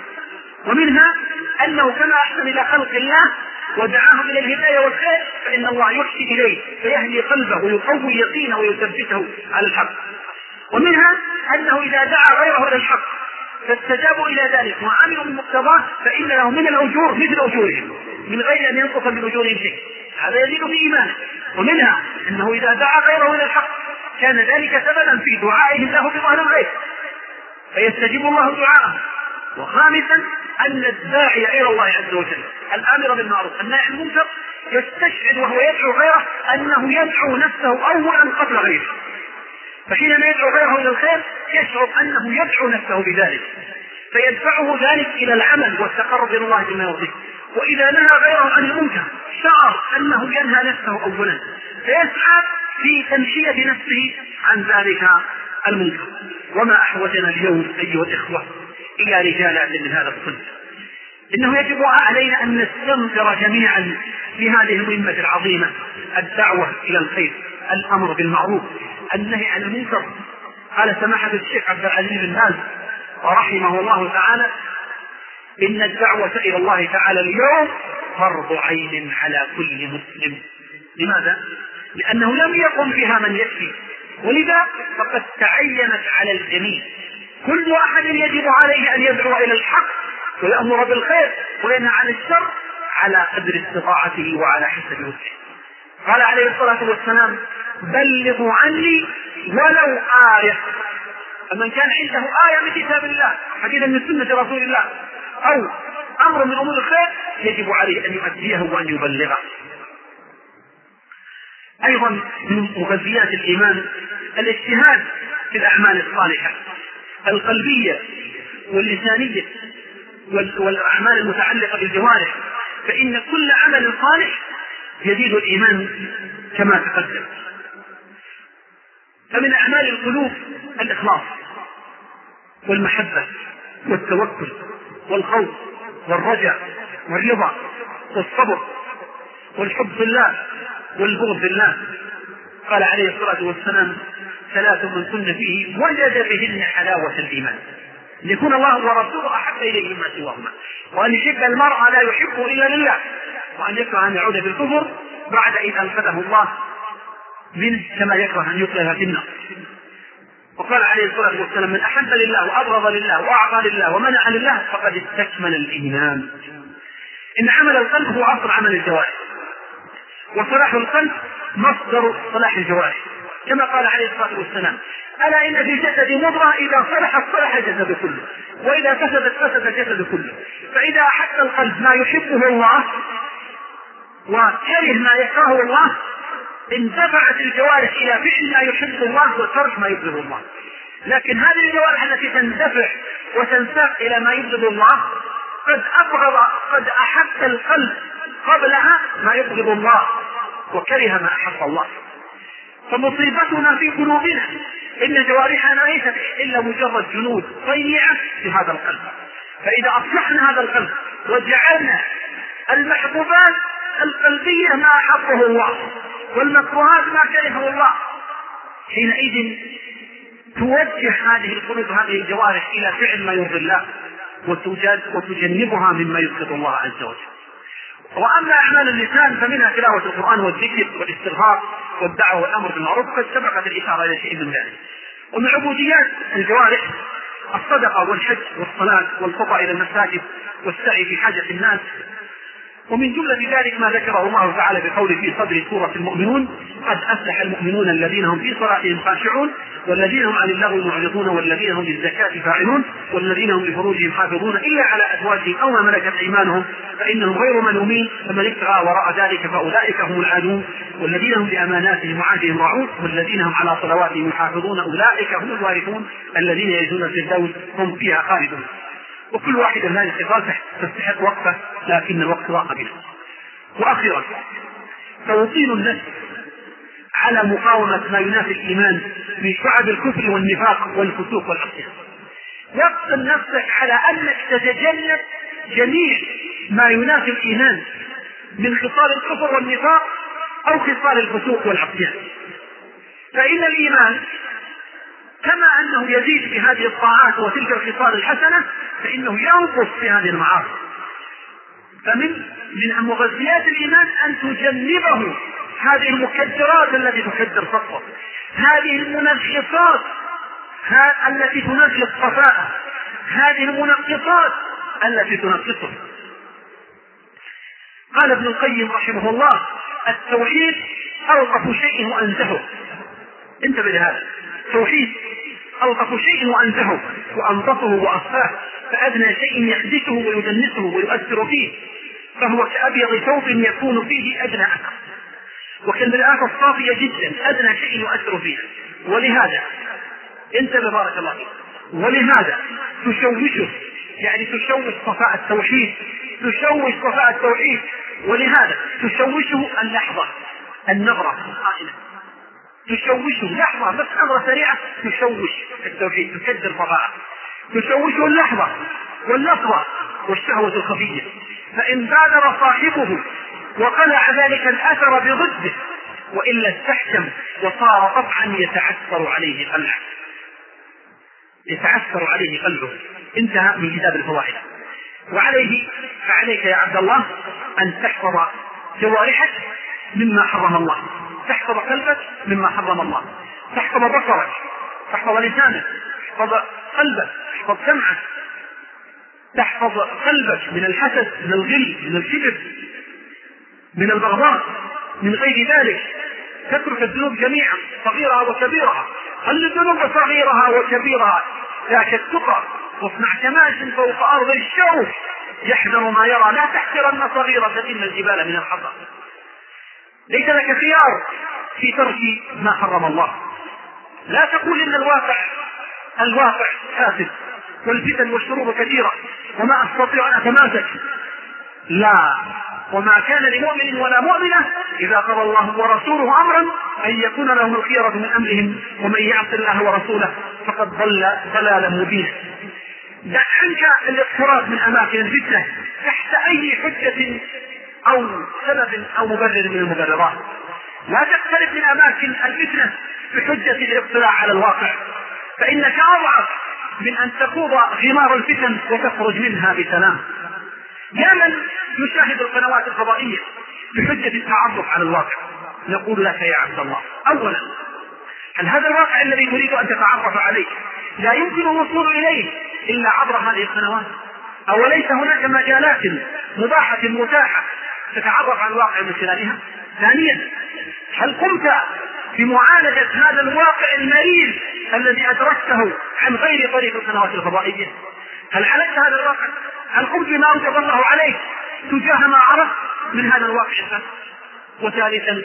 ومنها أنه كما أحسن إلى خلق الله ودعاهم إلى الهداية والخير فإن الله يحسن إليه فيهدي قلبه ويقوي يقينه ويثبته على الحق. ومنها أنه إذا دعا غيره إلى الحق فاستجابوا إلى ذلك وعملوا بمقتضاه فإن له من الأجور مثل أجورهم من غير أن ينقص من أجورهم شيء. هذا يزيد في إيمانه. ومنها أنه إذا دعا غيره إلى الحق كان ذلك سببا في دعائهم له بظهر الغيب. فيستجيب الله دعاءه. وخامسا أن الداعي إلى الله عز وجل الآمر بالمعروف النهي عن المنكر يستشعر وهو يدعو غيره أنه يدعو نفسه اولا قبل غيره. فحينما يدعو غيره إلى الخير يشعر أنه يدعو نفسه بذلك فيدفعه ذلك إلى العمل والتقرب إلى الله بما يرضيه. وإذا نهى غيره عن المنكر شعر أنه ينهى نفسه اولا فيسعى في تمشية نفسه عن ذلك المنكر. وما أحوجنا اليوم أيها الإخوة؟ إلى رجالات من هذا الصنف. إنه يجب علينا أن نستنفر جميعا في هذه المهمه العظيمة الدعوة إلى الخير الأمر بالمعروف النهي عن المنكر. قال سماحة الشيخ عبد العزيز بن باز ورحمه الله تعالى إن الدعوة إلى الله تعالى اليوم فرض عين على كل مسلم. لماذا؟ لأنه لم يقم بها من يكفي. ولذا فقد تعينت على الجميع. كل أحد يجب عليه أن يدعو إلى الحق ويأمر بالخير وينهى عن الشر على قدر استطاعته وعلى حسب وسعه قال عليه الصلاة والسلام بلغوا عني ولو آية. من كان عنده آية من كتاب الله حديثا من سنة رسول الله أو أمر من أمور الخير يجب عليه أن يؤديه وأن يبلغه. أيضا من مغذيات الإيمان الاجتهاد في الأعمال الصالحة. القلبية واللسانية والأعمال المتعلقة بالجوارح فإن كل عمل صالح يزيد الإيمان كما تقدم. فمن أعمال القلوب الإخلاص والمحبة والتوكل والخوف والرجاء والرضا والصبر والحب في الله والبغض في الله قال عليه الصلاة والسلام ثلاث من كن فيه وجد بهن حلاوة الإيمان. أن يكون الله ورسوله أحب إليه مما سواهما. وأن يحب المرء لا يحبه إلا لله. وأن يكره أن يعود بالكفر بعد إذ أنقذه الله منه كما يكره أن يقذف في النار. وقال عليه الصلاة والسلام من أحب لله وأبغض لله وأعطى لله ومنع لله فقد استكمل الإيمان. إن عمل القلب هو أصل عمل الجوارح. وصلاح القلب مصدر صلاح الجوارح. كما قال عليه الصلاة والسلام. ألا إن في الجسد مضغة؟ إذا صلحت صلح الجسد كله. وإذا فسدت فسد الجسد كله. فإذا أحب القلب ما يحبه الله وكره ما يكرهه الله اندفعت الجوارح إلى فعل ما يحب الله وترك ما يبغض الله. لكن هذه الجوارح التي تندفع وتنساق إلى ما يبغض الله قد أبغض قد احب القلب قبلها ما يبغض الله وكره ما أحب الله. فمصيبتنا في قلوبنا. إن جوارحنا ليست إلا مجرد جنود صينعه في هذا القلب. فإذا أصلحنا هذا القلب وجعلنا المحبوبات القلبية ما أحبه الله والمكروهات ما كرهه الله حينئذ توجه هذه القلوب هذه الجوارح إلى فعل ما يرضي الله وتجنبها مما يسخط الله عز وجل. وأما أعمال اللسان فمنها تلاوة القرآن والذكر والاستغفار والدعوة والأمر بالمعروف قد سبقت الإشارة إلى شيء من ذلك. ومن عبوديات الجوارح الصدقة والحج والصلاة والخطى إلى المساجد والسعي في حاجة الناس ومن جملة ذلك ما ذكره الله تعالى بقوله في صدر سورة المؤمنون قد أفلح المؤمنون الذين هم في صلاتهم خاشعون والذين هم عن اللغو معرضون والذين هم للزكاة فاعلون والذين هم لفروجهم حافظون إلا على أزواجهم أو ما ملكت أيمانهم فإنهم غير ملومين فمن ابتغى وراء ذلك فأولئك هم العادون. والذين هم لأماناتهم وعهدهم راعون والذين هم على صلواتهم يحافظون أولئك هم الوارثون الذين يجدون الدوس هم فيها خالدون. وكل واحدة من هذه الصفات تستحق وقفة لكن الوقت ضاق بنا. وأخيرا توطين النفس على مقاومة ما ينافي الإيمان من شعب الكفر والنفاق والفسوق والعصيان وقف نفسك على أنك تتجنب جميع ما ينافي الإيمان من خصال الكفر والنفاق أو خصال الفسوق والعصيان فإن الإيمان كما أنه يزيد في هذه الطاعات وتلك الخصال الحسنة فإنه ينقص في هذه المعاصي. فمن من مغذيات الإيمان أن تجنبه هذه المكدرات التي تكدر صفه هذه المنغصات التي تنغص صفاءه. هذه المنقصات التي تنقصه. قال ابن القيم رحمه الله التوحيد ألطف شيء وأنزهه انتبه لهذا. التوحيد ألطف شيء وأنزهه وأنظفه وأصفاه فأدنى شيء يحدثه ويدنسه ويؤثر فيه فهو كأبيض ثوب يكون فيه أدنى أثر. وكالمرآة الصافية جدا أدنى شيء يؤثر فيها ولهذا انتبه بارك الله فيك. ولهذا تشوشه يعني تشوش صفاء التوحيد تشوش صفاء التوحيد. ولهذا تشوشه اللحظة النظرة القائمة. تشوشه. لحظة بس نظرة سريعة. تشوش. التوحيد. تكدر فضاءه تشوشه اللحظة واللحظة والشهوة الخفية. فإن بادر صاحبه وقلع ذلك الأثر بضده وإلا استحكم وصار طبعا يتعثر عليه قلعه. يتعثر عليه قلبه انتهى من كتاب الفوائد وعليه فعليك يا عبد الله أن تحفظ جوارحك مما حرم الله. تحفظ قلبك مما حرم الله. تحفظ بصرك تحفظ لسانك تحفظ قلبك تحفظ سمعك. تحفظ قلبك من الحسد من الغل من الكبر من البغضاء من غير ذلك. تترك الذنوب جميعا صغيرها وكبيرها. خل الذنوب صغيرها وكبيرها ذاك التقى واصنع كماش فوق أرض الشوك. يحذر ما يرى لا تحقرن صغيرة إن الجبال من الحطب. ليس لك خيار في ترك ما حرم الله. لا تقول إن الواقع الواقع فاسد والفتن والشرور كثيرة وما أستطيع أن أتماسك. لا. وما كان لمؤمن ولا مؤمنة إذا قضى الله ورسوله أمرا أن يكون لهم الخيرة من أمرهم ومن يعص الله ورسوله فقد ضل ضلالا مبينا. دع عنك الاقتراب من أماكن الفتنة تحت أي حجة أو سبب أو مبرر من المبررات. لا تقترب من أماكن الفتنة بحجة الاطلاع على الواقع. فإنك أضعف من أن تخوض غمار الفتن وتخرج منها بسلام. يا من يشاهد القنوات الفضائية بحجة التعرف على الواقع. نقول لك يا عبد الله أولا هل هذا الواقع الذي تريد أن تتعرف عليه لا يمكن الوصول إليه إلا عبر هذه القنوات؟ أوليس هناك مجالات مباحة متاحة تتعرف على الواقع من خلالها؟ ثانيا هل قمت بمعالجة هذا الواقع المريض الذي أدركته عن غير طريق القنوات الفضائية؟ هل عالجت هذا الواقع؟ هل قمت بما أوجب الله عليك تجاه ما عرفت من هذا الواقع؟ وثالثا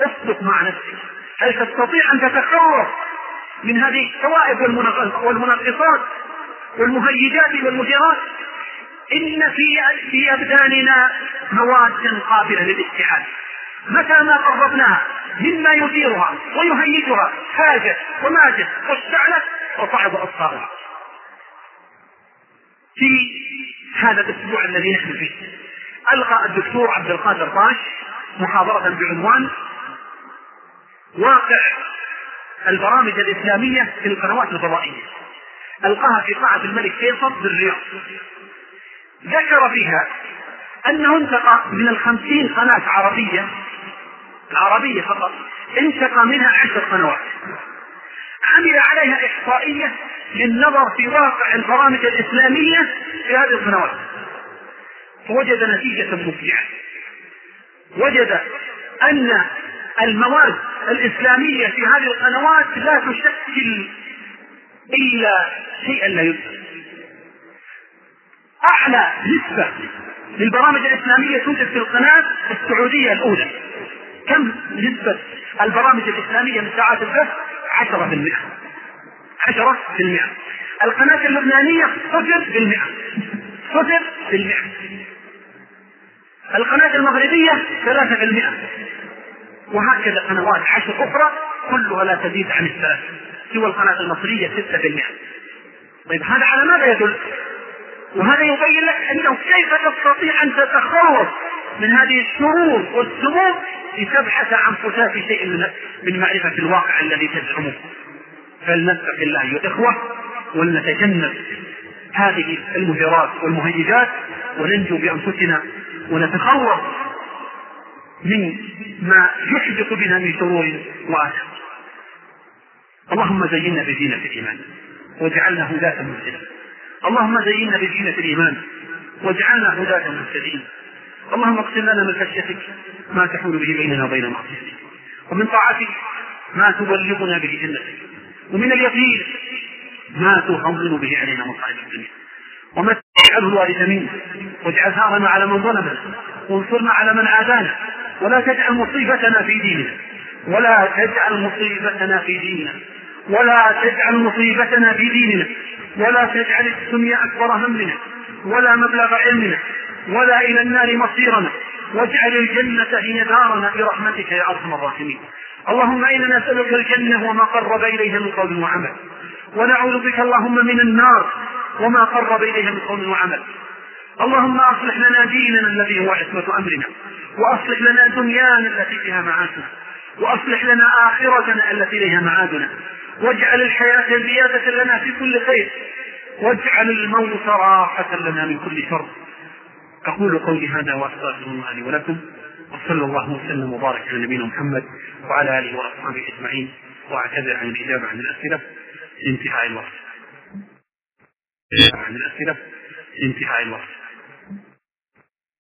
اصدق مع نفسك. هل تستطيع أن تتخوف من هذه الشوائب والمنغصات والمهيجات والمجرات إن في في أبداننا مواد قابلة للاشتعال متى ما قربناها مما يثيرها ويهيجها هاجت وماتت واشتعلت وصعد أصفارها في هذا الأسبوع الذي نحن فيه ألقى الدكتور عبد القادر طاش محاضرة بعنوان واقع البرامج الإسلامية في القنوات الفضائية. ألقاها في قاعة الملك فيصل بالرياض ذكر فيها أنه انتقى من الخمسين قناة عربية العربية فقط انتقى منها عشر قنوات عمل عليها إحصائية للنظر في واقع البرامج الإسلامية في هذه القنوات فوجد نتيجة مفجعة. وجد أن المواد الإسلامية في هذه القنوات لا تشكل إلا شيئا لا يذكر. أعلى نسبة للبرامج الإسلامية توجد في القناة السعودية الأولى. كم نسبة البرامج الإسلامية من ساعات البث؟ عشرة في المئة. عشرة في المئة. القناة اللبنانية صفر في المئة. صفر في المئة. القناة المغربية ثلاثة في المئة. وهكذا قنوات عشر أخرى كلها لا تزيد عن الثلاثة سوى القناة المصرية ستة في المئة. طيب هذا على ماذا يدل؟ وهذا يبين لك أنه كيف تستطيع أن تتخلص من هذه الشرور والسموم لتبحث عن فتاة شيء من من معرفة الواقع الذي تزعمه. فلنتق الله يا إخوة ولنتجنب هذه المهيرات والمهيجات وننجو بأنفسنا ونتخلص من ما يحدث بنا من شرور وآثام اللهم زينا بزينة الإيمان واجعلنا هداة مهتدين اللهم زينا بزينة الإيمان واجعلنا هداة مهتدين اللهم اقسم لنا من خشيتك ما تحول به بيننا وبين معصيتك. ومن طاعتك ما تبلغنا به جنتك. ومن اليقين ما تهون به علينا مصائب الدنيا. وما تجعله الوارث منا. واجعل ثارنا على من ظلمنا. وانصرنا على من عادانا. ولا تجعل مصيبتنا في ديننا. ولا تجعل مصيبتنا في ديننا. ولا تجعل مصيبتنا في ديننا ولا تجعل الدنيا أكبر همنا ولا مبلغ علمنا ولا إلى النار مصيرنا. واجعل الجنة هي دارنا برحمتك يا أرحم الراحمين. اللهم إنا نسألك الجنة وما قرب إليها من قول وعمل. ونعوذ بك اللهم من النار وما قرب إليها من قول وعمل. اللهم أصلح لنا ديننا الذي هو عصمة أمرنا. وأصلح لنا دنيانا التي فيها معاشنا. وأصلح لنا آخرتنا التي إليها معادنا. واجعل الحياة زيادة لنا في كل خير. واجعل الموت راحة لنا من كل شر. أقول قولي هذا وأستغفر الله لي ولكم. وصلى الله وسلم وبارك على نبينا محمد وعلى آله وأصحابه أجمعين. وأعتذر عن الإجابة عن الأسئلة. لانتهاء الوقت. عن الأسئلة لانتهاء الوقت.